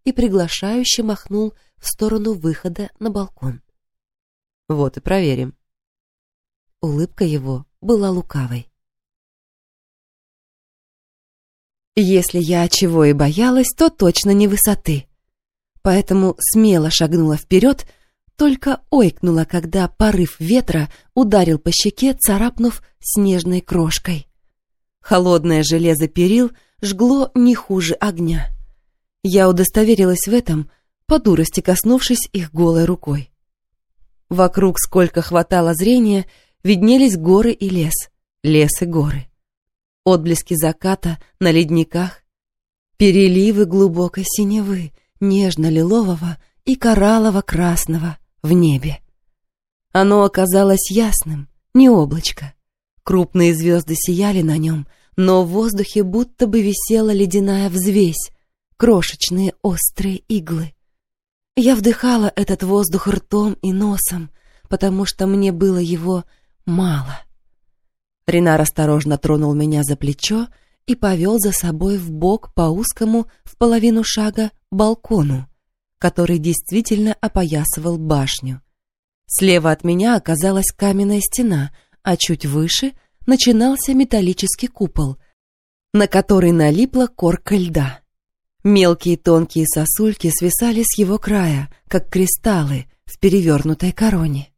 и приглашающе махнул в сторону выхода на балкон. «Вот и проверим». Улыбка его была лукавой. Если я чего и боялась, то точно не высоты. Поэтому смело шагнула вперед, только ойкнула, когда порыв ветра ударил по щеке, царапнув снежной крошкой. Холодное железо перил жгло не хуже огня. Я удостоверилась в этом, по дурости коснувшись их голой рукой. Вокруг, сколько хватало зрения, виднелись горы и лес, лес и горы. Отблески заката на ледниках, переливы глубокой синевы, нежно-лилового и кораллово-красного в небе. Оно оказалось ясным, не облачко. Крупные звезды сияли на нем, но в воздухе будто бы висела ледяная взвесь, крошечные острые иглы. Я вдыхала этот воздух ртом и носом, потому что мне было его мало. Ренар осторожно тронул меня за плечо и повел за собой в бок по узкому в половину шага балкону, который действительно опоясывал башню. Слева от меня оказалась каменная стена, а чуть выше начинался металлический купол, на который налипла корка льда. Мелкие тонкие сосульки свисали с его края, как кристаллы в перевернутой короне.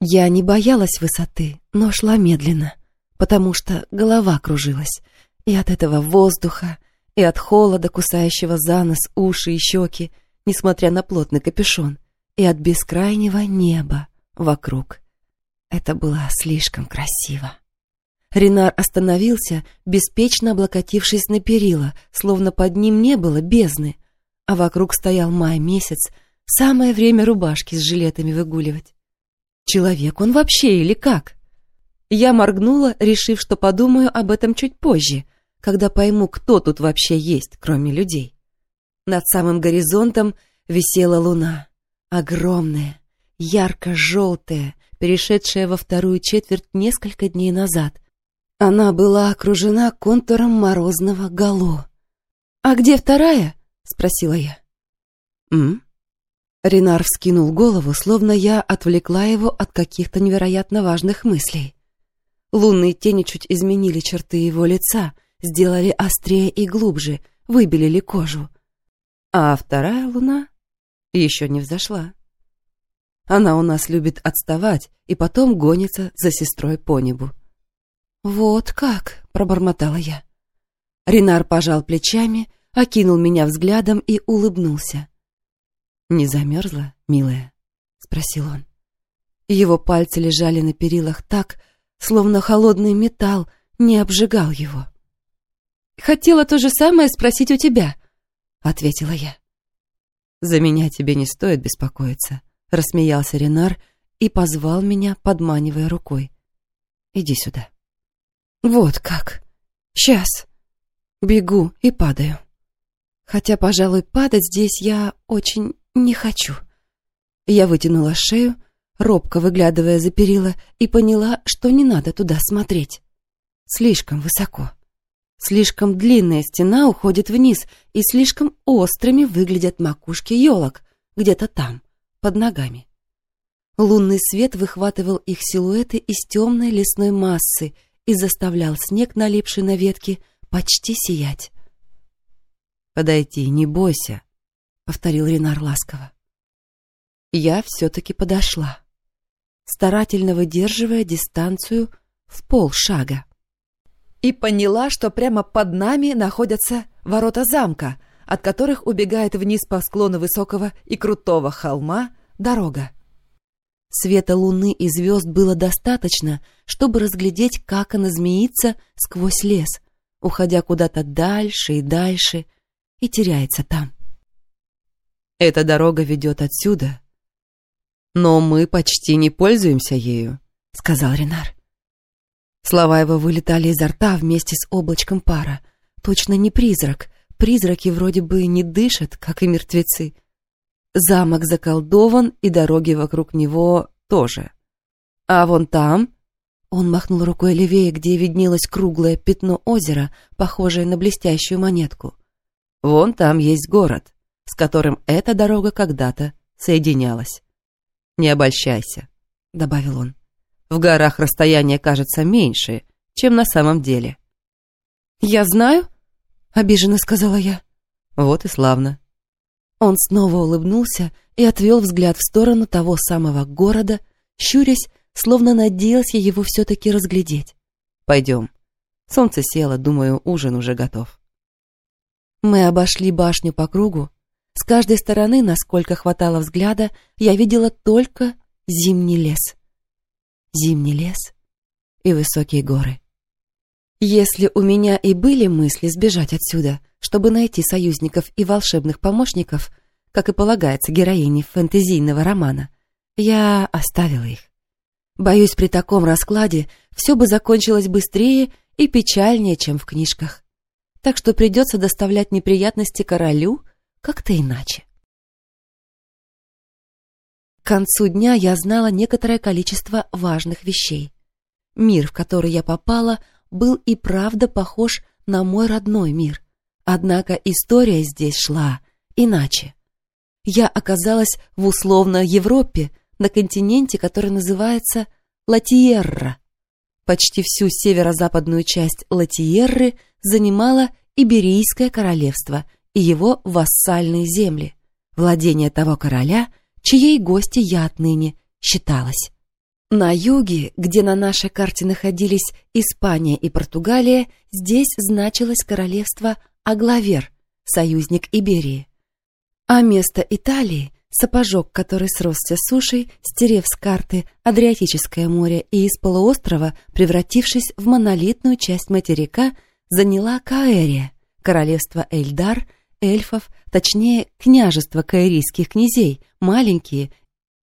Я не боялась высоты, но шла медленно, потому что голова кружилась, и от этого воздуха, и от холода, кусающего за нос, уши и щеки, несмотря на плотный капюшон, и от бескрайнего неба вокруг. Это было слишком красиво. Ренар остановился, беспечно облокотившись на перила, словно под ним не было бездны, а вокруг стоял май месяц, самое время рубашки с жилетами выгуливать. Человек он вообще или как? Я моргнула, решив, что подумаю об этом чуть позже, когда пойму, кто тут вообще есть, кроме людей. Над самым горизонтом висела луна, огромная, ярко-желтая, перешедшая во вторую четверть несколько дней назад. Она была окружена контуром морозного гало. «А где вторая?» — спросила я. «М?» Ренар вскинул голову, словно я отвлекла его от каких-то невероятно важных мыслей. Лунные тени чуть изменили черты его лица, сделали острее и глубже, выбелили кожу. А вторая луна еще не взошла. Она у нас любит отставать и потом гонится за сестрой по небу. «Вот как!» — пробормотала я. Ренар пожал плечами, окинул меня взглядом и улыбнулся. «Не замерзла, милая?» — спросил он. Его пальцы лежали на перилах так, словно холодный металл не обжигал его. «Хотела то же самое спросить у тебя», — ответила я. «За меня тебе не стоит беспокоиться», — рассмеялся Ренар и позвал меня, подманивая рукой. «Иди сюда». «Вот как. Сейчас. Бегу и падаю. Хотя, пожалуй, падать здесь я очень не хочу». Я вытянула шею, робко выглядывая за перила, и поняла, что не надо туда смотреть. Слишком высоко. Слишком длинная стена уходит вниз, и слишком острыми выглядят макушки елок, где-то там, под ногами. Лунный свет выхватывал их силуэты из темной лесной массы и заставлял снег, налипший на ветки, почти сиять. «Подойти, не бойся», — повторил Ренар ласково. Я все-таки подошла, старательно выдерживая дистанцию в полшага и поняла, что прямо под нами находятся ворота замка, от которых убегает вниз по склону высокого и крутого холма дорога. Света луны и звезд было достаточно, чтобы разглядеть, как она змеится сквозь лес, уходя куда-то дальше и дальше, и теряется там. Эта дорога ведет отсюда, но мы почти не пользуемся ею, — сказал Ренар. Слова его вылетали изо рта вместе с облачком пара. Точно не призрак. Призраки вроде бы не дышат, как и мертвецы. Замок заколдован, и дороги вокруг него тоже. А вон там...» Он махнул рукой левее, где виднелось круглое пятно озера, похожее на блестящую монетку. «Вон там есть город, с которым эта дорога когда-то соединялась. Не обольщайся», — добавил он. «В горах расстояние кажется меньше, чем на самом деле». «Я знаю», — обиженно сказала я. «Вот и славно». Он снова улыбнулся и отвел взгляд в сторону того самого города, щурясь, словно надеялся его все-таки разглядеть. «Пойдем. Солнце село, думаю, ужин уже готов». Мы обошли башню по кругу. С каждой стороны, насколько хватало взгляда, я видела только зимний лес. Зимний лес и высокие горы. Если у меня и были мысли сбежать отсюда, чтобы найти союзников и волшебных помощников, как и полагается героине фэнтезийного романа, я оставила их. Боюсь, при таком раскладе все бы закончилось быстрее и печальнее, чем в книжках. Так что придется доставлять неприятности королю как-то иначе. К концу дня я знала некоторое количество важных вещей. Мир, в который я попала, был и правда похож на мой родной мир. Однако история здесь шла иначе. Я оказалась в условно Европе, на континенте, который называется Латиерра. Почти всю северо-западную часть Латиерры занимало Иберийское королевство и его вассальные земли, владение того короля, чьей гости я отныне считалась. На юге, где на нашей карте находились Испания и Португалия, здесь значилось королевство Аглавер, союзник Иберии. А место Италии, сапожок, который сросся с сушей, стерев с карты Адриатическое море и из полуострова, превратившись в монолитную часть материка, заняла Каэрия, королевство Эльдар, эльфов, точнее, княжество каэрийских князей, маленькие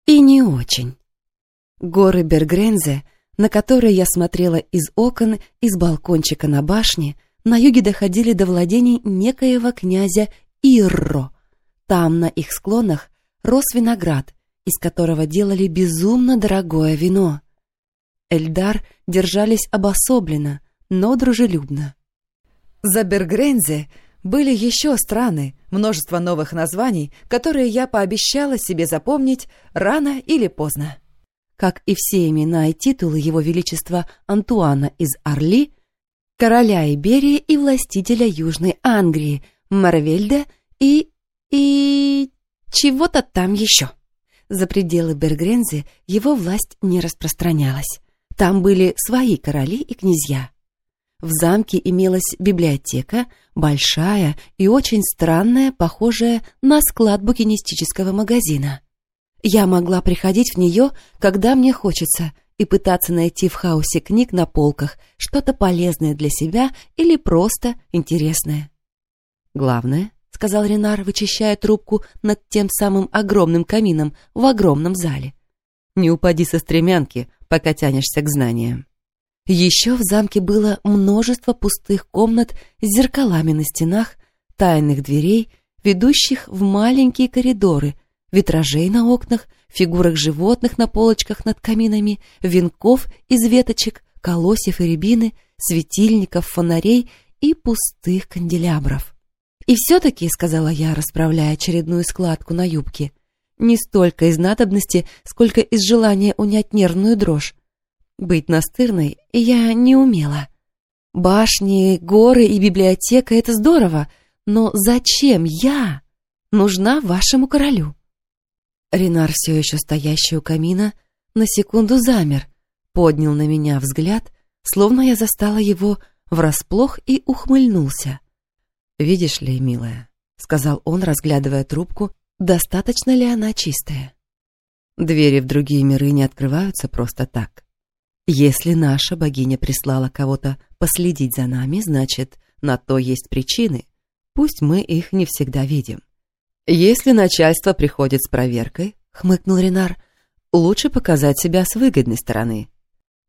и не очень. Горы Бергрензе, на которые я смотрела из окон, из балкончика на башне, на юге доходили до владений некоего князя Ирро. Там, на их склонах, рос виноград, из которого делали безумно дорогое вино. Эльдар держались обособленно, но дружелюбно. За Бергрензе были еще страны, множество новых названий, которые я пообещала себе запомнить рано или поздно как и все имена и титулы Его Величества Антуана из Орли, короля Иберии и властителя Южной Англии, Марвельда и... и... чего-то там еще. За пределы Бергрензы его власть не распространялась. Там были свои короли и князья. В замке имелась библиотека, большая и очень странная, похожая на склад букинистического магазина. Я могла приходить в нее, когда мне хочется, и пытаться найти в хаосе книг на полках что-то полезное для себя или просто интересное. «Главное», — сказал Ренар, вычищая трубку над тем самым огромным камином в огромном зале, «не упади со стремянки, пока тянешься к знаниям». Еще в замке было множество пустых комнат с зеркалами на стенах, тайных дверей, ведущих в маленькие коридоры — витражей на окнах, фигурах животных на полочках над каминами, венков из веточек, колосьев и рябины, светильников, фонарей и пустых канделябров. «И все-таки», — сказала я, расправляя очередную складку на юбке, «не столько из надобности, сколько из желания унять нервную дрожь. Быть настырной я не умела. Башни, горы и библиотека — это здорово, но зачем я нужна вашему королю?» Ренар, все еще стоящий у камина, на секунду замер, поднял на меня взгляд, словно я застала его врасплох и ухмыльнулся. «Видишь ли, милая», — сказал он, разглядывая трубку, «достаточно ли она чистая?» «Двери в другие миры не открываются просто так. Если наша богиня прислала кого-то последить за нами, значит, на то есть причины, пусть мы их не всегда видим. «Если начальство приходит с проверкой», — хмыкнул Ренар, — «лучше показать себя с выгодной стороны».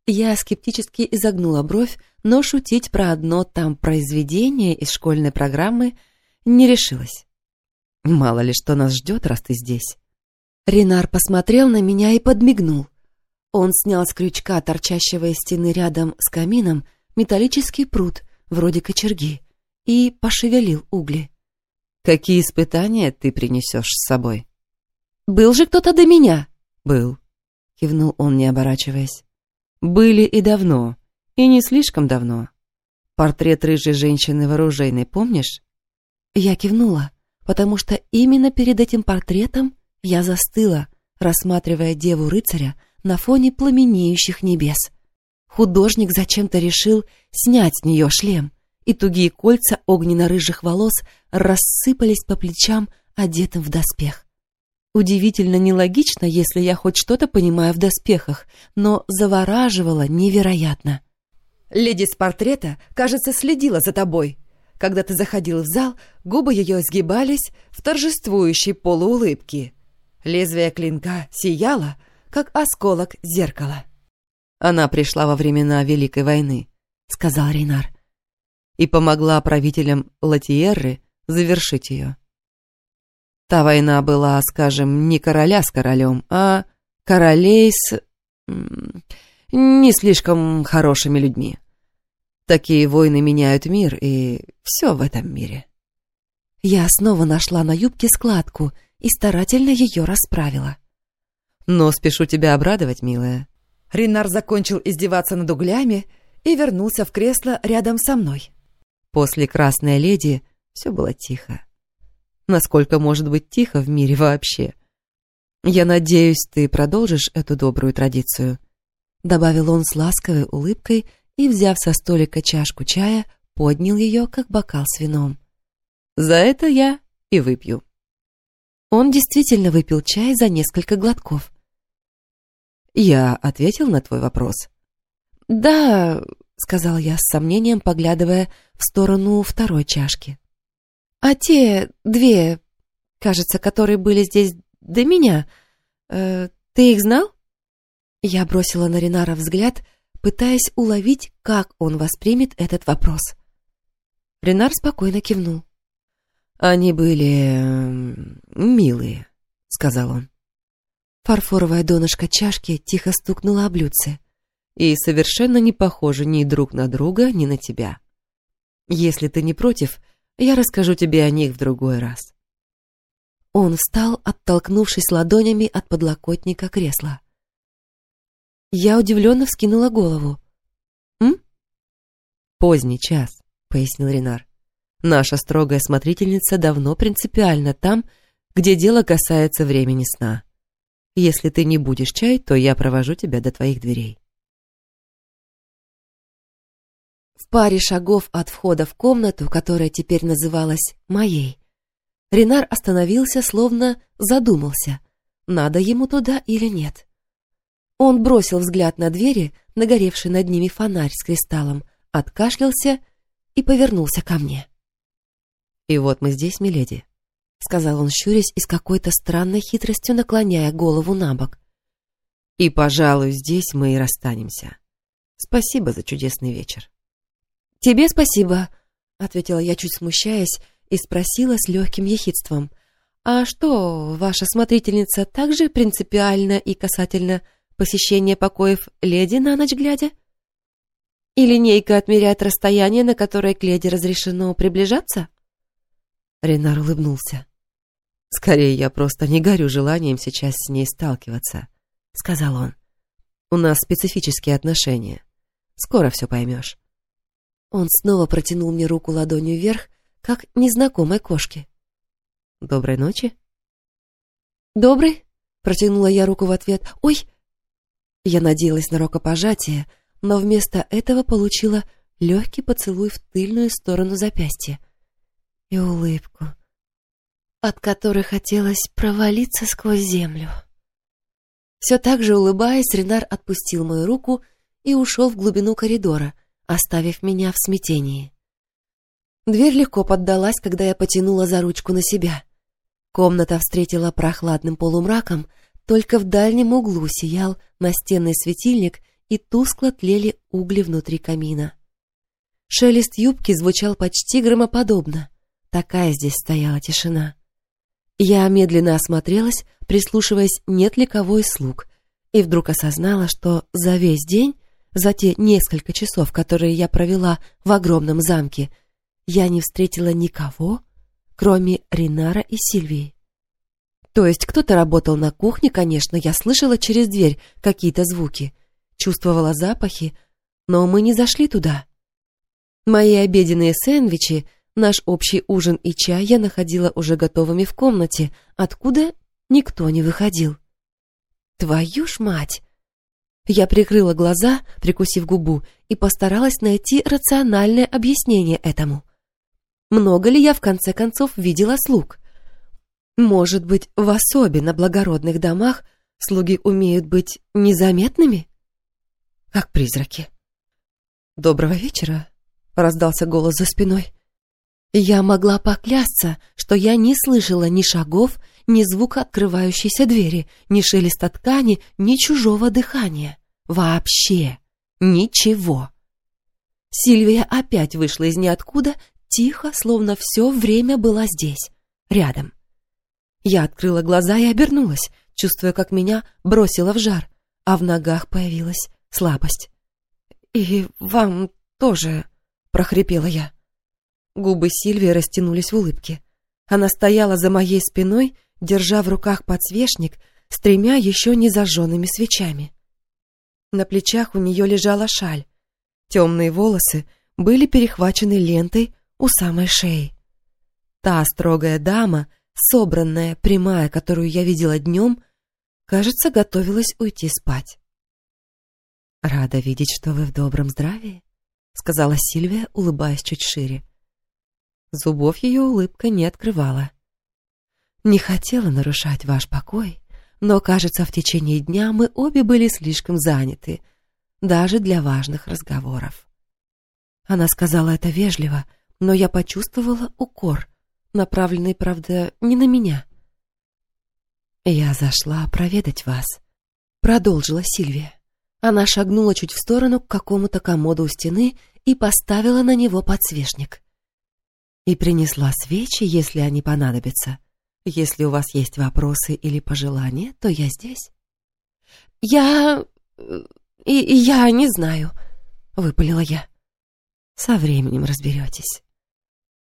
Я скептически изогнула бровь, но шутить про одно там произведение из школьной программы не решилась. «Мало ли что нас ждет, раз ты здесь». Ренар посмотрел на меня и подмигнул. Он снял с крючка, торчащего из стены рядом с камином, металлический пруд, вроде кочерги, и пошевелил угли. «Какие испытания ты принесешь с собой?» «Был же кто-то до меня!» «Был», — кивнул он, не оборачиваясь. «Были и давно, и не слишком давно. Портрет рыжей женщины вооружейной, помнишь?» Я кивнула, потому что именно перед этим портретом я застыла, рассматривая деву-рыцаря на фоне пламенеющих небес. Художник зачем-то решил снять с нее шлем, и тугие кольца огненно-рыжих волос рассыпались по плечам, одетым в доспех. Удивительно нелогично, если я хоть что-то понимаю в доспехах, но завораживало невероятно. Леди с портрета, кажется, следила за тобой. Когда ты заходил в зал, губы ее сгибались в торжествующей полуулыбке. Лезвие клинка сияло, как осколок зеркала. «Она пришла во времена Великой войны», — сказал Рейнар, «и помогла правителям Латиерры завершить ее. Та война была, скажем, не короля с королем, а королей с... не слишком хорошими людьми. Такие войны меняют мир, и все в этом мире». Я снова нашла на юбке складку и старательно ее расправила. Но спешу тебя обрадовать, милая. Ринар закончил издеваться над углями и вернулся в кресло рядом со мной. После «Красной леди» все было тихо. Насколько может быть тихо в мире вообще? Я надеюсь, ты продолжишь эту добрую традицию. Добавил он с ласковой улыбкой и, взяв со столика чашку чая, поднял ее, как бокал с вином. За это я и выпью. Он действительно выпил чай за несколько глотков. «Я ответил на твой вопрос?» «Да», — сказал я с сомнением, поглядывая в сторону второй чашки. «А те две, кажется, которые были здесь до меня, э, ты их знал?» Я бросила на Ренара взгляд, пытаясь уловить, как он воспримет этот вопрос. Ренар спокойно кивнул. «Они были... милые», — сказал он. Фарфоровая донышко чашки тихо стукнула о блюдце. «И совершенно не похожи ни друг на друга, ни на тебя. Если ты не против, я расскажу тебе о них в другой раз». Он встал, оттолкнувшись ладонями от подлокотника кресла. Я удивленно вскинула голову. «М?» «Поздний час», — пояснил Ренар. «Наша строгая смотрительница давно принципиальна там, где дело касается времени сна. Если ты не будешь чай, то я провожу тебя до твоих дверей. В паре шагов от входа в комнату, которая теперь называлась моей, Ренар остановился, словно задумался, надо ему туда или нет. Он бросил взгляд на двери, нагоревший над ними фонарь с кристаллом, откашлялся и повернулся ко мне. «И вот мы здесь, миледи», — сказал он, щурясь и с какой-то странной хитростью наклоняя голову на бок. «И, пожалуй, здесь мы и расстанемся. Спасибо за чудесный вечер». «Тебе спасибо», — ответила я, чуть смущаясь, и спросила с легким ехидством. «А что, ваша смотрительница также принципиально и касательно посещения покоев леди на ночь глядя? И линейка отмеряет расстояние, на которое к леди разрешено приближаться?» Ренар улыбнулся. «Скорее, я просто не горю желанием сейчас с ней сталкиваться», — сказал он. «У нас специфические отношения. Скоро все поймешь». Он снова протянул мне руку ладонью вверх, как незнакомой кошке. «Доброй ночи». «Добрый?» — протянула я руку в ответ. «Ой!» Я надеялась на рукопожатие, но вместо этого получила легкий поцелуй в тыльную сторону запястья и улыбку, от которой хотелось провалиться сквозь землю. Все так же улыбаясь, Ренар отпустил мою руку и ушел в глубину коридора, оставив меня в смятении. Дверь легко поддалась, когда я потянула за ручку на себя. Комната встретила прохладным полумраком, только в дальнем углу сиял настенный светильник и тускло тлели угли внутри камина. Шелест юбки звучал почти громоподобно. Такая здесь стояла тишина. Я медленно осмотрелась, прислушиваясь, нет ли кого из слуг, и вдруг осознала, что за весь день, за те несколько часов, которые я провела в огромном замке, я не встретила никого, кроме Ринара и Сильвии. То есть кто-то работал на кухне, конечно, я слышала через дверь какие-то звуки, чувствовала запахи, но мы не зашли туда. Мои обеденные сэндвичи, наш общий ужин и чай я находила уже готовыми в комнате, откуда никто не выходил. Твою ж мать! Я прикрыла глаза, прикусив губу, и постаралась найти рациональное объяснение этому. Много ли я в конце концов видела слуг? Может быть, в особенно благородных домах слуги умеют быть незаметными? Как призраки. «Доброго вечера», — раздался голос за спиной. Я могла поклясться, что я не слышала ни шагов, ни звука открывающейся двери, ни шелеста ткани, ни чужого дыхания. Вообще ничего. Сильвия опять вышла из ниоткуда, тихо, словно все время была здесь, рядом. Я открыла глаза и обернулась, чувствуя, как меня бросило в жар, а в ногах появилась слабость. «И вам тоже», — прохрипела я. Губы Сильвии растянулись в улыбке. Она стояла за моей спиной, держа в руках подсвечник с тремя еще не зажженными свечами. На плечах у нее лежала шаль. Темные волосы были перехвачены лентой у самой шеи. Та строгая дама, собранная, прямая, которую я видела днем, кажется, готовилась уйти спать. «Рада видеть, что вы в добром здравии», — сказала Сильвия, улыбаясь чуть шире. Зубов ее улыбка не открывала. Не хотела нарушать ваш покой, но, кажется, в течение дня мы обе были слишком заняты, даже для важных разговоров. Она сказала это вежливо, но я почувствовала укор, направленный, правда, не на меня. «Я зашла проведать вас», — продолжила Сильвия. Она шагнула чуть в сторону к какому-то комоду у стены и поставила на него подсвечник. И принесла свечи, если они понадобятся. Если у вас есть вопросы или пожелания, то я здесь. Я... и я не знаю, выпалила я. Со временем разберетесь.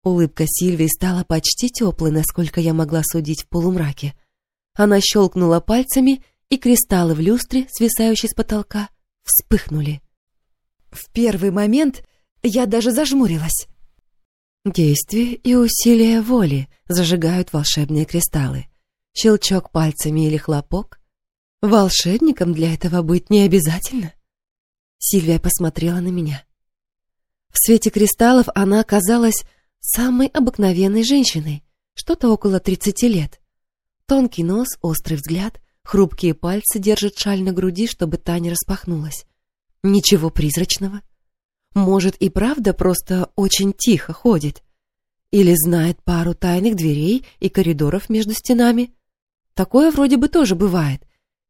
Улыбка Сильвии стала почти теплой, насколько я могла судить в полумраке. Она щелкнула пальцами, и кристаллы в люстре, свисающие с потолка, вспыхнули. В первый момент я даже зажмурилась. Действие и усилие воли зажигают волшебные кристаллы. Щелчок пальцами или хлопок. Волшебником для этого быть не обязательно. Сильвия посмотрела на меня. В свете кристаллов она оказалась самой обыкновенной женщиной, что-то около тридцати лет. Тонкий нос, острый взгляд, хрупкие пальцы держат шаль на груди, чтобы та не распахнулась. Ничего призрачного. Может, и правда просто очень тихо ходит. Или знает пару тайных дверей и коридоров между стенами. Такое вроде бы тоже бывает,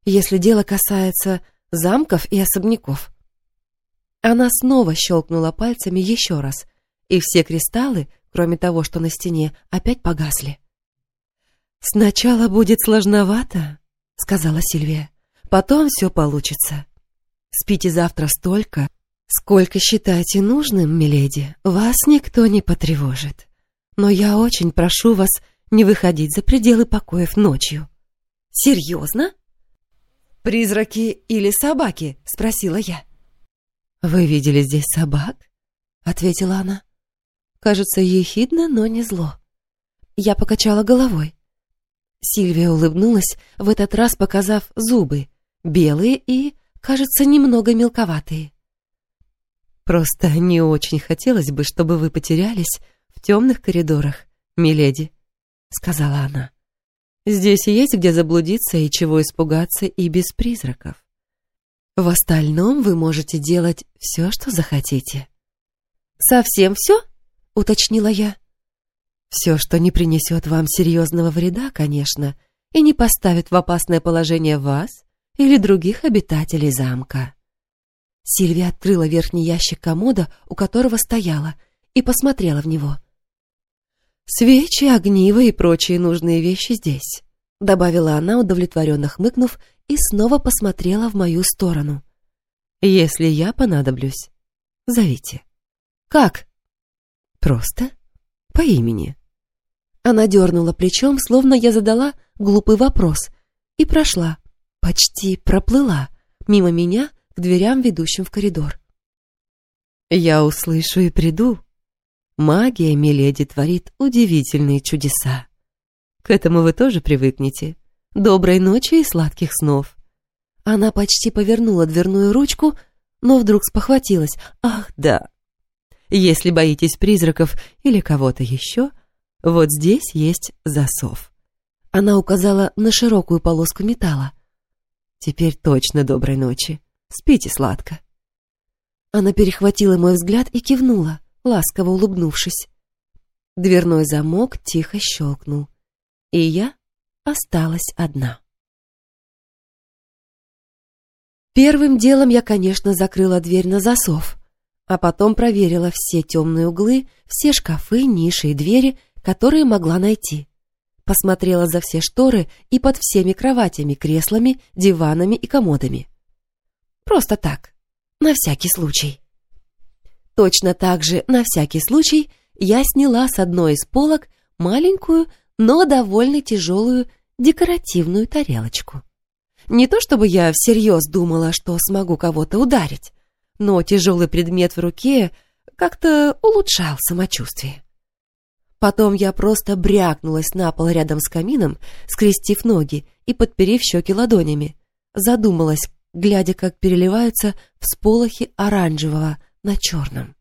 если дело касается замков и особняков. Она снова щелкнула пальцами еще раз, и все кристаллы, кроме того, что на стене, опять погасли. «Сначала будет сложновато», — сказала Сильвия. «Потом все получится. Спите завтра столько, сколько считаете нужным, миледи, вас никто не потревожит. Но я очень прошу вас не выходить за пределы покоев ночью». «Серьезно?» «Призраки или собаки?» — спросила я. «Вы видели здесь собак?» — ответила она. Кажется, ехидно, но не зло. Я покачала головой. Сильвия улыбнулась, в этот раз показав зубы, белые и, кажется, немного мелковатые. «Просто не очень хотелось бы, чтобы вы потерялись в темных коридорах, миледи», — сказала она. «Здесь есть где заблудиться и чего испугаться и без призраков. В остальном вы можете делать все, что захотите». «Совсем все?» уточнила я. Все, что не принесет вам серьезного вреда, конечно, и не поставит в опасное положение вас или других обитателей замка. Сильвия открыла верхний ящик комода, у которого стояла, и посмотрела в него. «Свечи, огниво и прочие нужные вещи здесь», — добавила она, удовлетворенно хмыкнув, и снова посмотрела в мою сторону. «Если я понадоблюсь, зовите». «Как?» «Просто по имени». Она дернула плечом, словно я задала глупый вопрос, и прошла, почти проплыла, мимо меня к дверям, ведущим в коридор. «Я услышу и приду. Магия, миледи, творит удивительные чудеса. К этому вы тоже привыкнете. Доброй ночи и сладких снов». Она почти повернула дверную ручку, но вдруг спохватилась. «Ах, да! Если боитесь призраков или кого-то еще, вот здесь есть засов». Она указала на широкую полоску металла. «Теперь точно доброй ночи. Спите сладко». Она перехватила мой взгляд и кивнула, ласково улыбнувшись. Дверной замок тихо щелкнул, и я осталась одна. Первым делом я, конечно, закрыла дверь на засов, а потом проверила все темные углы, все шкафы, ниши и двери, которые могла найти. Посмотрела за все шторы и под всеми кроватями, креслами, диванами и комодами. Просто так, на всякий случай. Точно так же, на всякий случай, я сняла с одной из полок маленькую, но довольно тяжелую декоративную тарелочку. Не то чтобы я всерьез думала, что смогу кого-то ударить, но тяжелый предмет в руке как-то улучшал самочувствие. Потом я просто брякнулась на пол рядом с камином, скрестив ноги и подперев щеки ладонями. Задумалась, глядя, как переливаются всполохи оранжевого на черном.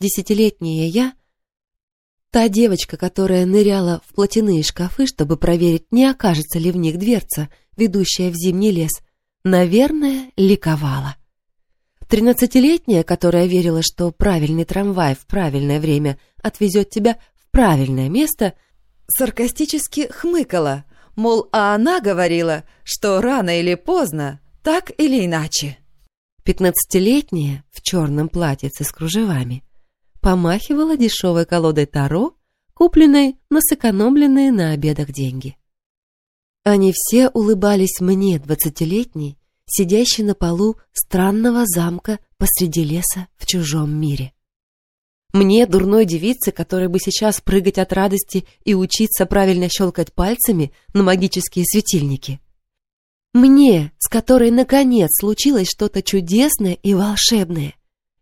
Десятилетняя я Та девочка, которая ныряла в платяные шкафы, чтобы проверить, не окажется ли в них дверца, ведущая в зимний лес, наверное, ликовала. Тринадцатилетняя, которая верила, что правильный трамвай в правильное время отвезет тебя в правильное место, саркастически хмыкала, мол, а она говорила, что рано или поздно, так или иначе. Пятнадцатилетняя в черном платьице с кружевами помахивала дешевой колодой Таро, купленной на сэкономленные на обедах деньги. Они все улыбались мне, двадцатилетней, сидящей на полу странного замка посреди леса в чужом мире. Мне, дурной девице, которой бы сейчас прыгать от радости и учиться правильно щелкать пальцами на магические светильники. Мне, с которой наконец случилось что-то чудесное и волшебное.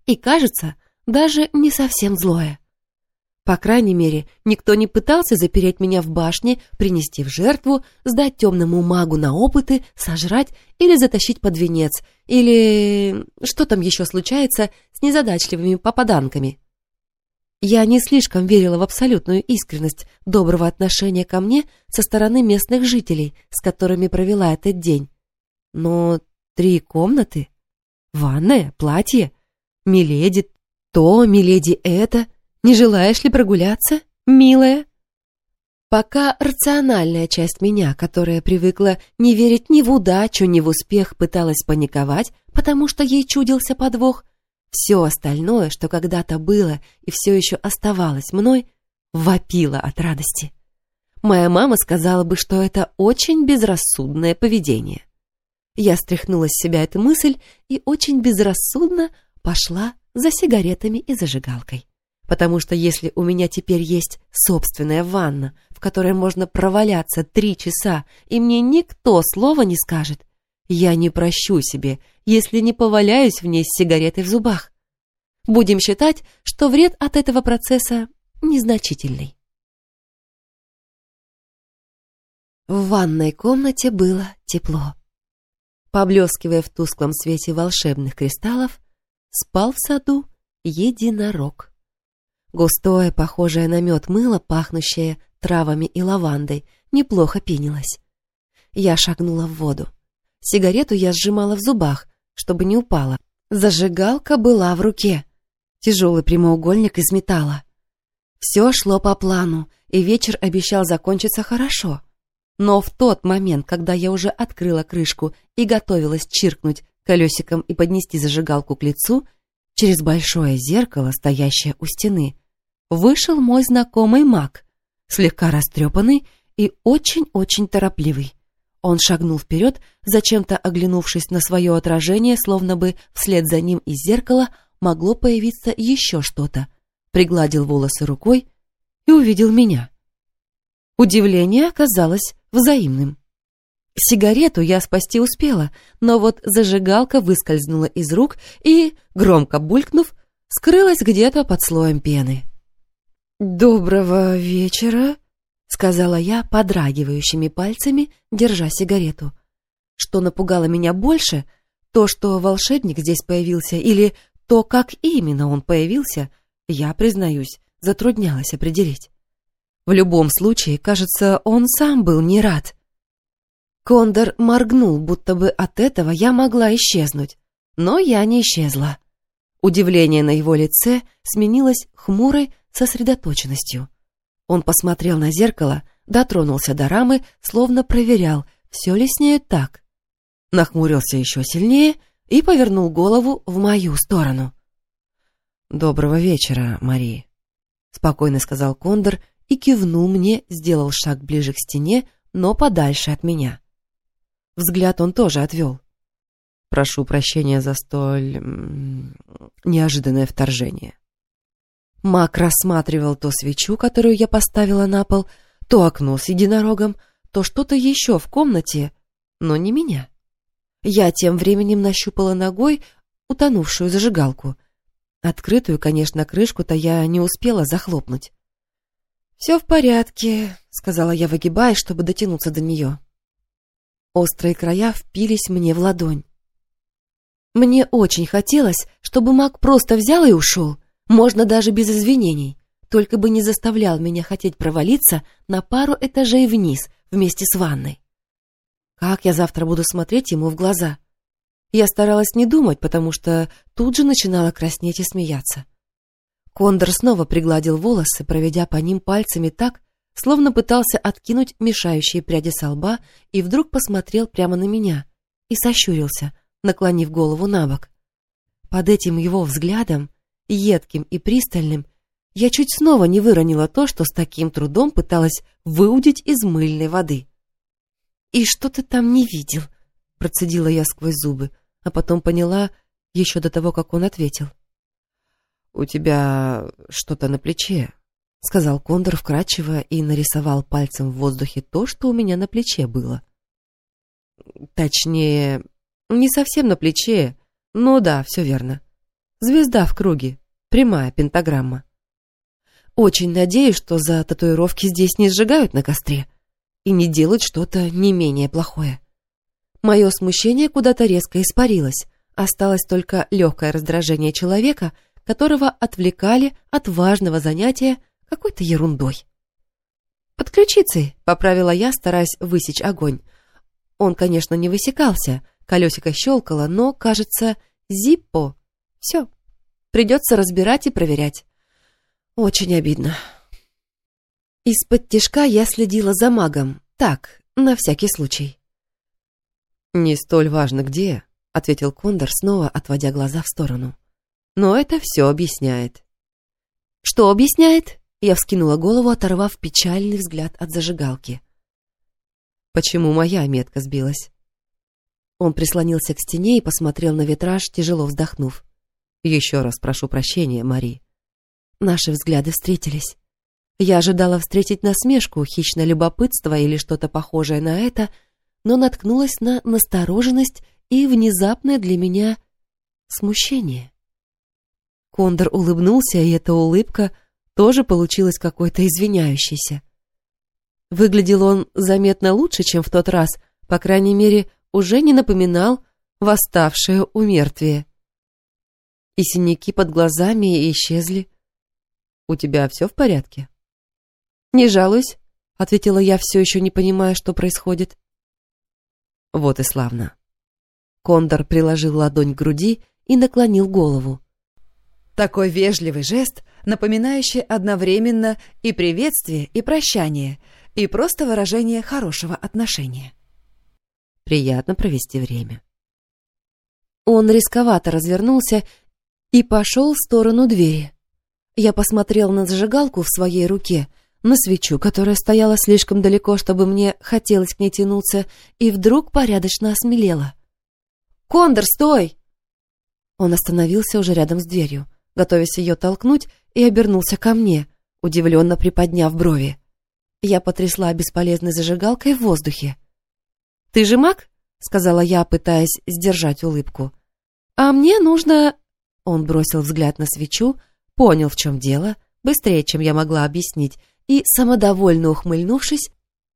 И кажется, даже не совсем злое. По крайней мере, никто не пытался запереть меня в башне, принести в жертву, сдать темному магу на опыты, сожрать или затащить под венец, или что там еще случается с незадачливыми попаданками. Я не слишком верила в абсолютную искренность доброго отношения ко мне со стороны местных жителей, с которыми провела этот день. Но три комнаты, ванная, платье, миледи, то, миледи, это... Не желаешь ли прогуляться, милая?» Пока рациональная часть меня, которая привыкла не верить ни в удачу, ни в успех, пыталась паниковать, потому что ей чудился подвох, все остальное, что когда-то было и все еще оставалось мной, вопило от радости. Моя мама сказала бы, что это очень безрассудное поведение. Я стряхнула с себя эту мысль и очень безрассудно пошла за сигаретами и зажигалкой. Потому что если у меня теперь есть собственная ванна, в которой можно проваляться три часа, и мне никто слова не скажет, я не прощу себе, если не поваляюсь в ней с сигаретой в зубах. Будем считать, что вред от этого процесса незначительный. В ванной комнате было тепло. Поблескивая в тусклом свете волшебных кристаллов, спал в саду единорог. Густое, похожее на мед мыло, пахнущее травами и лавандой, неплохо пенилось. Я шагнула в воду. Сигарету я сжимала в зубах, чтобы не упала. Зажигалка была в руке. Тяжелый прямоугольник из металла. Все шло по плану, и вечер обещал закончиться хорошо. Но в тот момент, когда я уже открыла крышку и готовилась чиркнуть колесиком и поднести зажигалку к лицу, через большое зеркало, стоящее у стены, вышел мой знакомый маг, слегка растрепанный и очень-очень торопливый. Он шагнул вперед, зачем-то оглянувшись на свое отражение, словно бы вслед за ним из зеркала могло появиться еще что-то. Пригладил волосы рукой и увидел меня. Удивление оказалось взаимным. Сигарету я спасти успела, но вот зажигалка выскользнула из рук и, громко булькнув, скрылась где-то под слоем пены. «Доброго вечера», — сказала я подрагивающими пальцами, держа сигарету. Что напугало меня больше, то, что волшебник здесь появился, или то, как именно он появился, я, признаюсь, затруднялась определить. В любом случае, кажется, он сам был не рад. Кондор моргнул, будто бы от этого я могла исчезнуть. Но я не исчезла. Удивление на его лице сменилось хмурой сосредоточенностью. Он посмотрел на зеркало, дотронулся до рамы, словно проверял, все ли с нею так. Нахмурился еще сильнее и повернул голову в мою сторону. «Доброго вечера, Мари», — спокойно сказал Кондор и кивнул мне, сделал шаг ближе к стене, но подальше от меня. Взгляд он тоже отвел. Прошу прощения за столь... неожиданное вторжение. Мак рассматривал то свечу, которую я поставила на пол, то окно с единорогом, то что-то еще в комнате, но не меня. Я тем временем нащупала ногой утонувшую зажигалку. Открытую, конечно, крышку-то я не успела захлопнуть. «Все в порядке», — сказала я, выгибаясь, чтобы дотянуться до нее. Острые края впились мне в ладонь. Мне очень хотелось, чтобы маг просто взял и ушел, можно даже без извинений, только бы не заставлял меня хотеть провалиться на пару этажей вниз вместе с ванной. Как я завтра буду смотреть ему в глаза? Я старалась не думать, потому что тут же начинала краснеть и смеяться. Кондор снова пригладил волосы, проведя по ним пальцами так, словно пытался откинуть мешающие пряди со лба и вдруг посмотрел прямо на меня и сощурился, наклонив голову на бок. Под этим его взглядом, едким и пристальным, я чуть снова не выронила то, что с таким трудом пыталась выудить из мыльной воды. «И что ты там не видел?» — процедила я сквозь зубы, а потом поняла еще до того, как он ответил. «У тебя что-то на плече», — сказал Кондор вкрадчиво и нарисовал пальцем в воздухе то, что у меня на плече было. Точнее, не совсем на плече, но да, все верно. Звезда в круге, прямая пентаграмма. Очень надеюсь, что за татуировки здесь не сжигают на костре и не делают что-то не менее плохое. Мое смущение куда-то резко испарилось, осталось только легкое раздражение человека, которого отвлекали от важного занятия какой-то ерундой. «Под ключицей», — поправила я, стараясь высечь огонь. Он, конечно, не высекался, колесико щелкало, но, кажется, зиппо. Все, придется разбирать и проверять. Очень обидно. Из-под тишка я следила за магом. Так, на всякий случай. «Не столь важно где», — ответил Кондор, снова отводя глаза в сторону. «Но это все объясняет». «Что объясняет?» Я вскинула голову, оторвав печальный взгляд от зажигалки. Почему моя метка сбилась? Он прислонился к стене и посмотрел на витраж, тяжело вздохнув. Еще раз прошу прощения, Мари. Наши взгляды встретились. Я ожидала встретить насмешку, хищное любопытство или что-то похожее на это, но наткнулась на настороженность и внезапное для меня смущение. Кондор улыбнулся, и эта улыбка — тоже получилось какой-то извиняющийся. Выглядел он заметно лучше, чем в тот раз, по крайней мере, уже не напоминал восставшее умертвие. И синяки под глазами исчезли. «У тебя все в порядке?» «Не жалуюсь», — ответила я, все еще не понимая, что происходит. Вот и славно. Кондор приложил ладонь к груди и наклонил голову. Такой вежливый жест, напоминающий одновременно и приветствие, и прощание, и просто выражение хорошего отношения. Приятно провести время. Он рисковато развернулся и пошел в сторону двери. Я посмотрел на зажигалку в своей руке, на свечу, которая стояла слишком далеко, чтобы мне хотелось к ней тянуться, и вдруг порядочно осмелела. «Кондор, стой!» Он остановился уже рядом с дверью, готовясь ее толкнуть, и обернулся ко мне, удивленно приподняв брови. Я потрясла бесполезной зажигалкой в воздухе. «Ты же маг?» — сказала я, пытаясь сдержать улыбку. «А мне нужно...» Он бросил взгляд на свечу, понял, в чем дело, быстрее, чем я могла объяснить, и, самодовольно ухмыльнувшись,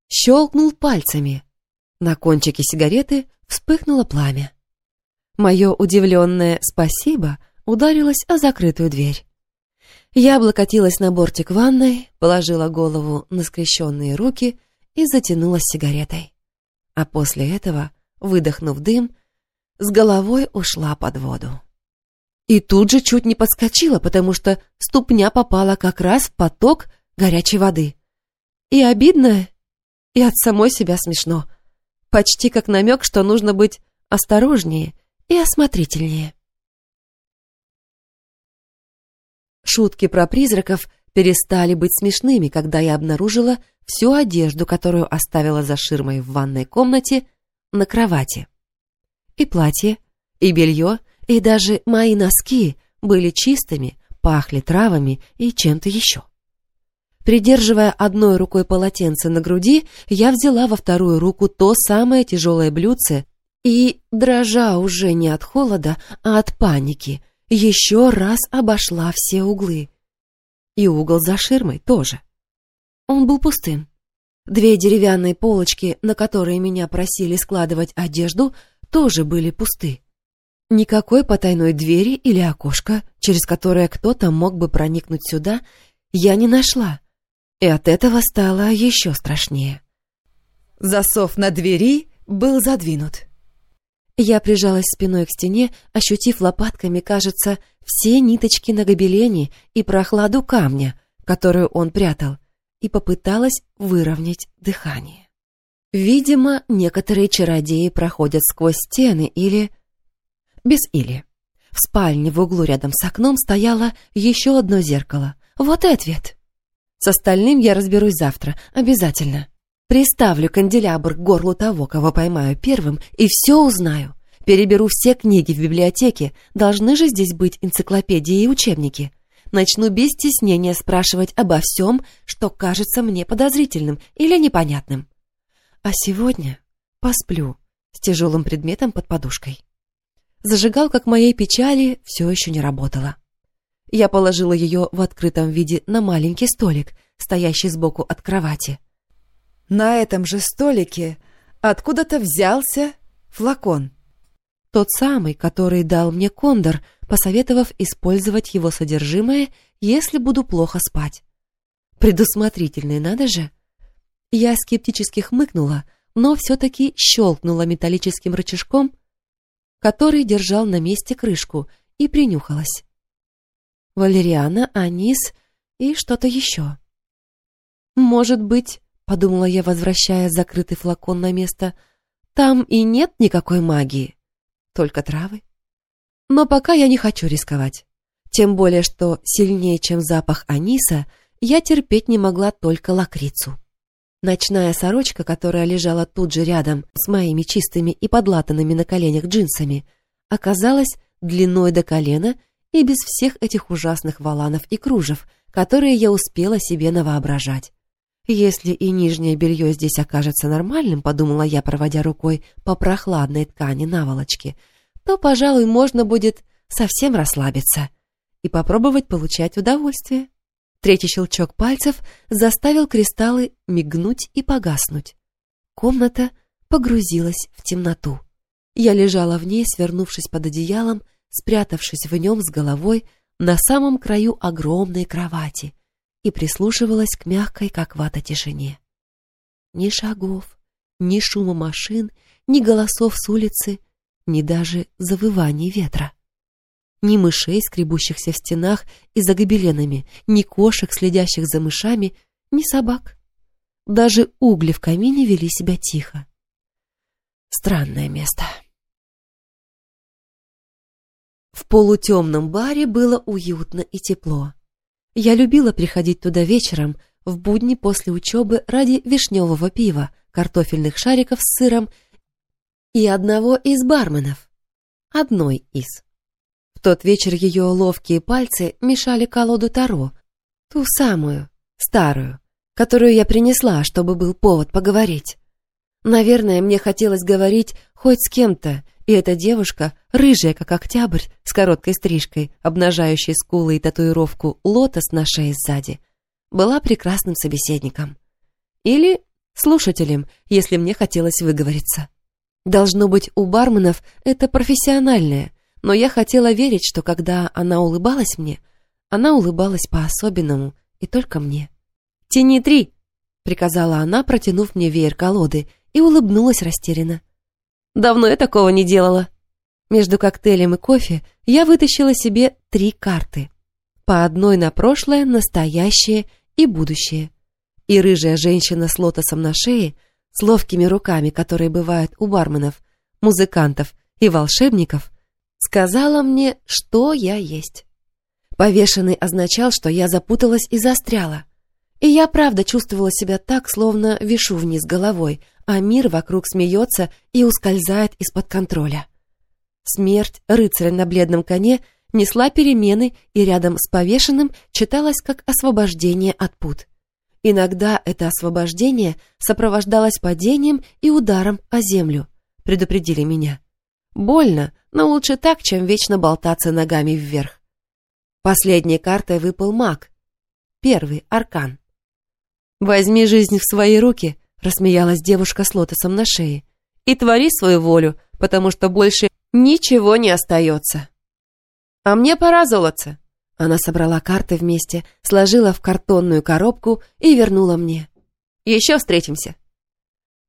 щелкнул пальцами. На кончике сигареты вспыхнуло пламя. Мое удивленное «спасибо» ударилось о закрытую дверь. Я облокотилась на бортик ванной, положила голову на скрещенные руки и затянулась сигаретой. А после этого, выдохнув дым, с головой ушла под воду. И тут же чуть не подскочила, потому что ступня попала как раз в поток горячей воды. И обидно, и от самой себя смешно. Почти как намек, что нужно быть осторожнее и осмотрительнее. Шутки про призраков перестали быть смешными, когда я обнаружила всю одежду, которую оставила за ширмой в ванной комнате, на кровати. И платье, и белье, и даже мои носки были чистыми, пахли травами и чем-то еще. Придерживая одной рукой полотенце на груди, я взяла во вторую руку то самое тяжелое блюдце и, дрожа уже не от холода, а от паники, еще раз обошла все углы. И угол за ширмой тоже. Он был пустым. Две деревянные полочки, на которые меня просили складывать одежду, тоже были пусты. Никакой потайной двери или окошка, через которое кто-то мог бы проникнуть сюда, я не нашла. И от этого стало еще страшнее. Засов на двери был задвинут. Я прижалась спиной к стене, ощутив лопатками, кажется, все ниточки на гобелене и прохладу камня, которую он прятал, и попыталась выровнять дыхание. Видимо, некоторые чародеи проходят сквозь стены или... Без или. В спальне в углу рядом с окном стояло еще одно зеркало. Вот и ответ. С остальным я разберусь завтра, обязательно. Приставлю канделябр к горлу того, кого поймаю первым, и все узнаю. Переберу все книги в библиотеке, должны же здесь быть энциклопедии и учебники. Начну без стеснения спрашивать обо всем, что кажется мне подозрительным или непонятным. А сегодня посплю с тяжелым предметом под подушкой. Зажигалка к моей печали все еще не работала. Я положила ее в открытом виде на маленький столик, стоящий сбоку от кровати. На этом же столике откуда-то взялся флакон. Тот самый, который дал мне кондор, посоветовав использовать его содержимое, если буду плохо спать. Предусмотрительный, надо же. Я скептически хмыкнула, но все-таки щелкнула металлическим рычажком, который держал на месте крышку, и принюхалась. Валериана, анис и что-то еще. Может быть, — подумала я, возвращая закрытый флакон на место. «Там и нет никакой магии, только травы. Но пока я не хочу рисковать. Тем более, что сильнее, чем запах аниса, я терпеть не могла только лакрицу. Ночная сорочка, которая лежала тут же рядом с моими чистыми и подлатанными на коленях джинсами, оказалась длиной до колена и без всех этих ужасных валанов и кружев, которые я успела себе навоображать. Если и нижнее белье здесь окажется нормальным, подумала я, проводя рукой по прохладной ткани наволочки, то, пожалуй, можно будет совсем расслабиться и попробовать получать удовольствие. Третий щелчок пальцев заставил кристаллы мигнуть и погаснуть. Комната погрузилась в темноту. Я лежала в ней, свернувшись под одеялом, спрятавшись в нем с головой на самом краю огромной кровати — и прислушивалась к мягкой, как вата, тишине. Ни шагов, ни шума машин, ни голосов с улицы, ни даже завываний ветра. Ни мышей, скребущихся в стенах и за гобеленами, ни кошек, следящих за мышами, ни собак. Даже угли в камине вели себя тихо. Странное место. В полутемном баре было уютно и тепло. Я любила приходить туда вечером, в будни после учебы ради вишневого пива, картофельных шариков с сыром и одного из барменов. Одной из. Тот вечер ее ловкие пальцы мешали колоду Таро, ту самую, старую, которую я принесла, чтобы был повод поговорить. Наверное, мне хотелось говорить хоть с кем-то, и эта девушка, рыжая, как октябрь, с короткой стрижкой, обнажающей скулы и татуировку лотос на шее сзади, была прекрасным собеседником. Или слушателем, если мне хотелось выговориться. Должно быть, у барменов это профессиональное, но я хотела верить, что когда она улыбалась мне, она улыбалась по-особенному и только мне. «Тяни три!» — приказала она, протянув мне веер колоды, и улыбнулась растерянно. Давно я такого не делала. Между коктейлем и кофе я вытащила себе три карты. По одной на прошлое, настоящее и будущее. И рыжая женщина с лотосом на шее, с ловкими руками, которые бывают у барменов, музыкантов и волшебников, сказала мне, что я есть. Повешенный означал, что я запуталась и застряла. И я правда чувствовала себя так, словно вишу вниз головой, а мир вокруг смеется и ускользает из-под контроля. Смерть рыцаря на бледном коне несла перемены и рядом с повешенным читалось как освобождение от пут. Иногда это освобождение сопровождалось падением и ударом о землю, предупредили меня. Больно, но лучше так, чем вечно болтаться ногами вверх. Последней картой выпал маг. Первый аркан. «Возьми жизнь в свои руки», Рассмеялась девушка с лотосом на шее. И твори свою волю, потому что больше ничего не остается. А мне пора золоться. Она собрала карты вместе, сложила в картонную коробку и вернула мне. Еще встретимся.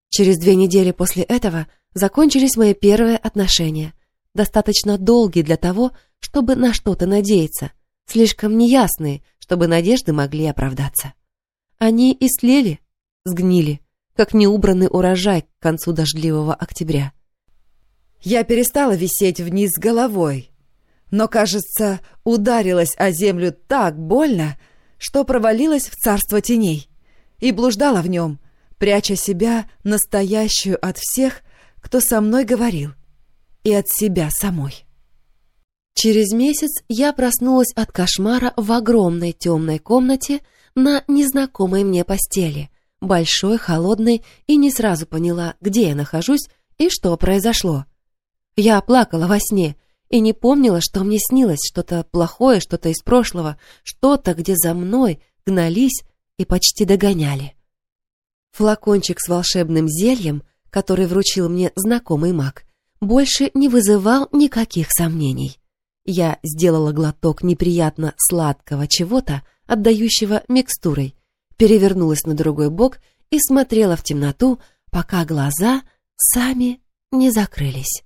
Через две недели после этого закончились мои первые отношения. Достаточно долгие для того, чтобы на что-то надеяться. Слишком неясные, чтобы надежды могли оправдаться. Они истлели, сгнили, как неубранный урожай к концу дождливого октября. Я перестала висеть вниз головой, но, кажется, ударилась о землю так больно, что провалилась в царство теней и блуждала в нем, пряча себя настоящую от всех, кто со мной говорил, и от себя самой. Через месяц я проснулась от кошмара в огромной темной комнате на незнакомой мне постели, большой, холодной, и не сразу поняла, где я нахожусь и что произошло. Я плакала во сне и не помнила, что мне снилось, что-то плохое, что-то из прошлого, что-то, где за мной гнались и почти догоняли. Флакончик с волшебным зельем, который вручил мне знакомый маг, больше не вызывал никаких сомнений. Я сделала глоток неприятно сладкого чего-то, отдающего микстурой, перевернулась на другой бок и смотрела в темноту, пока глаза сами не закрылись.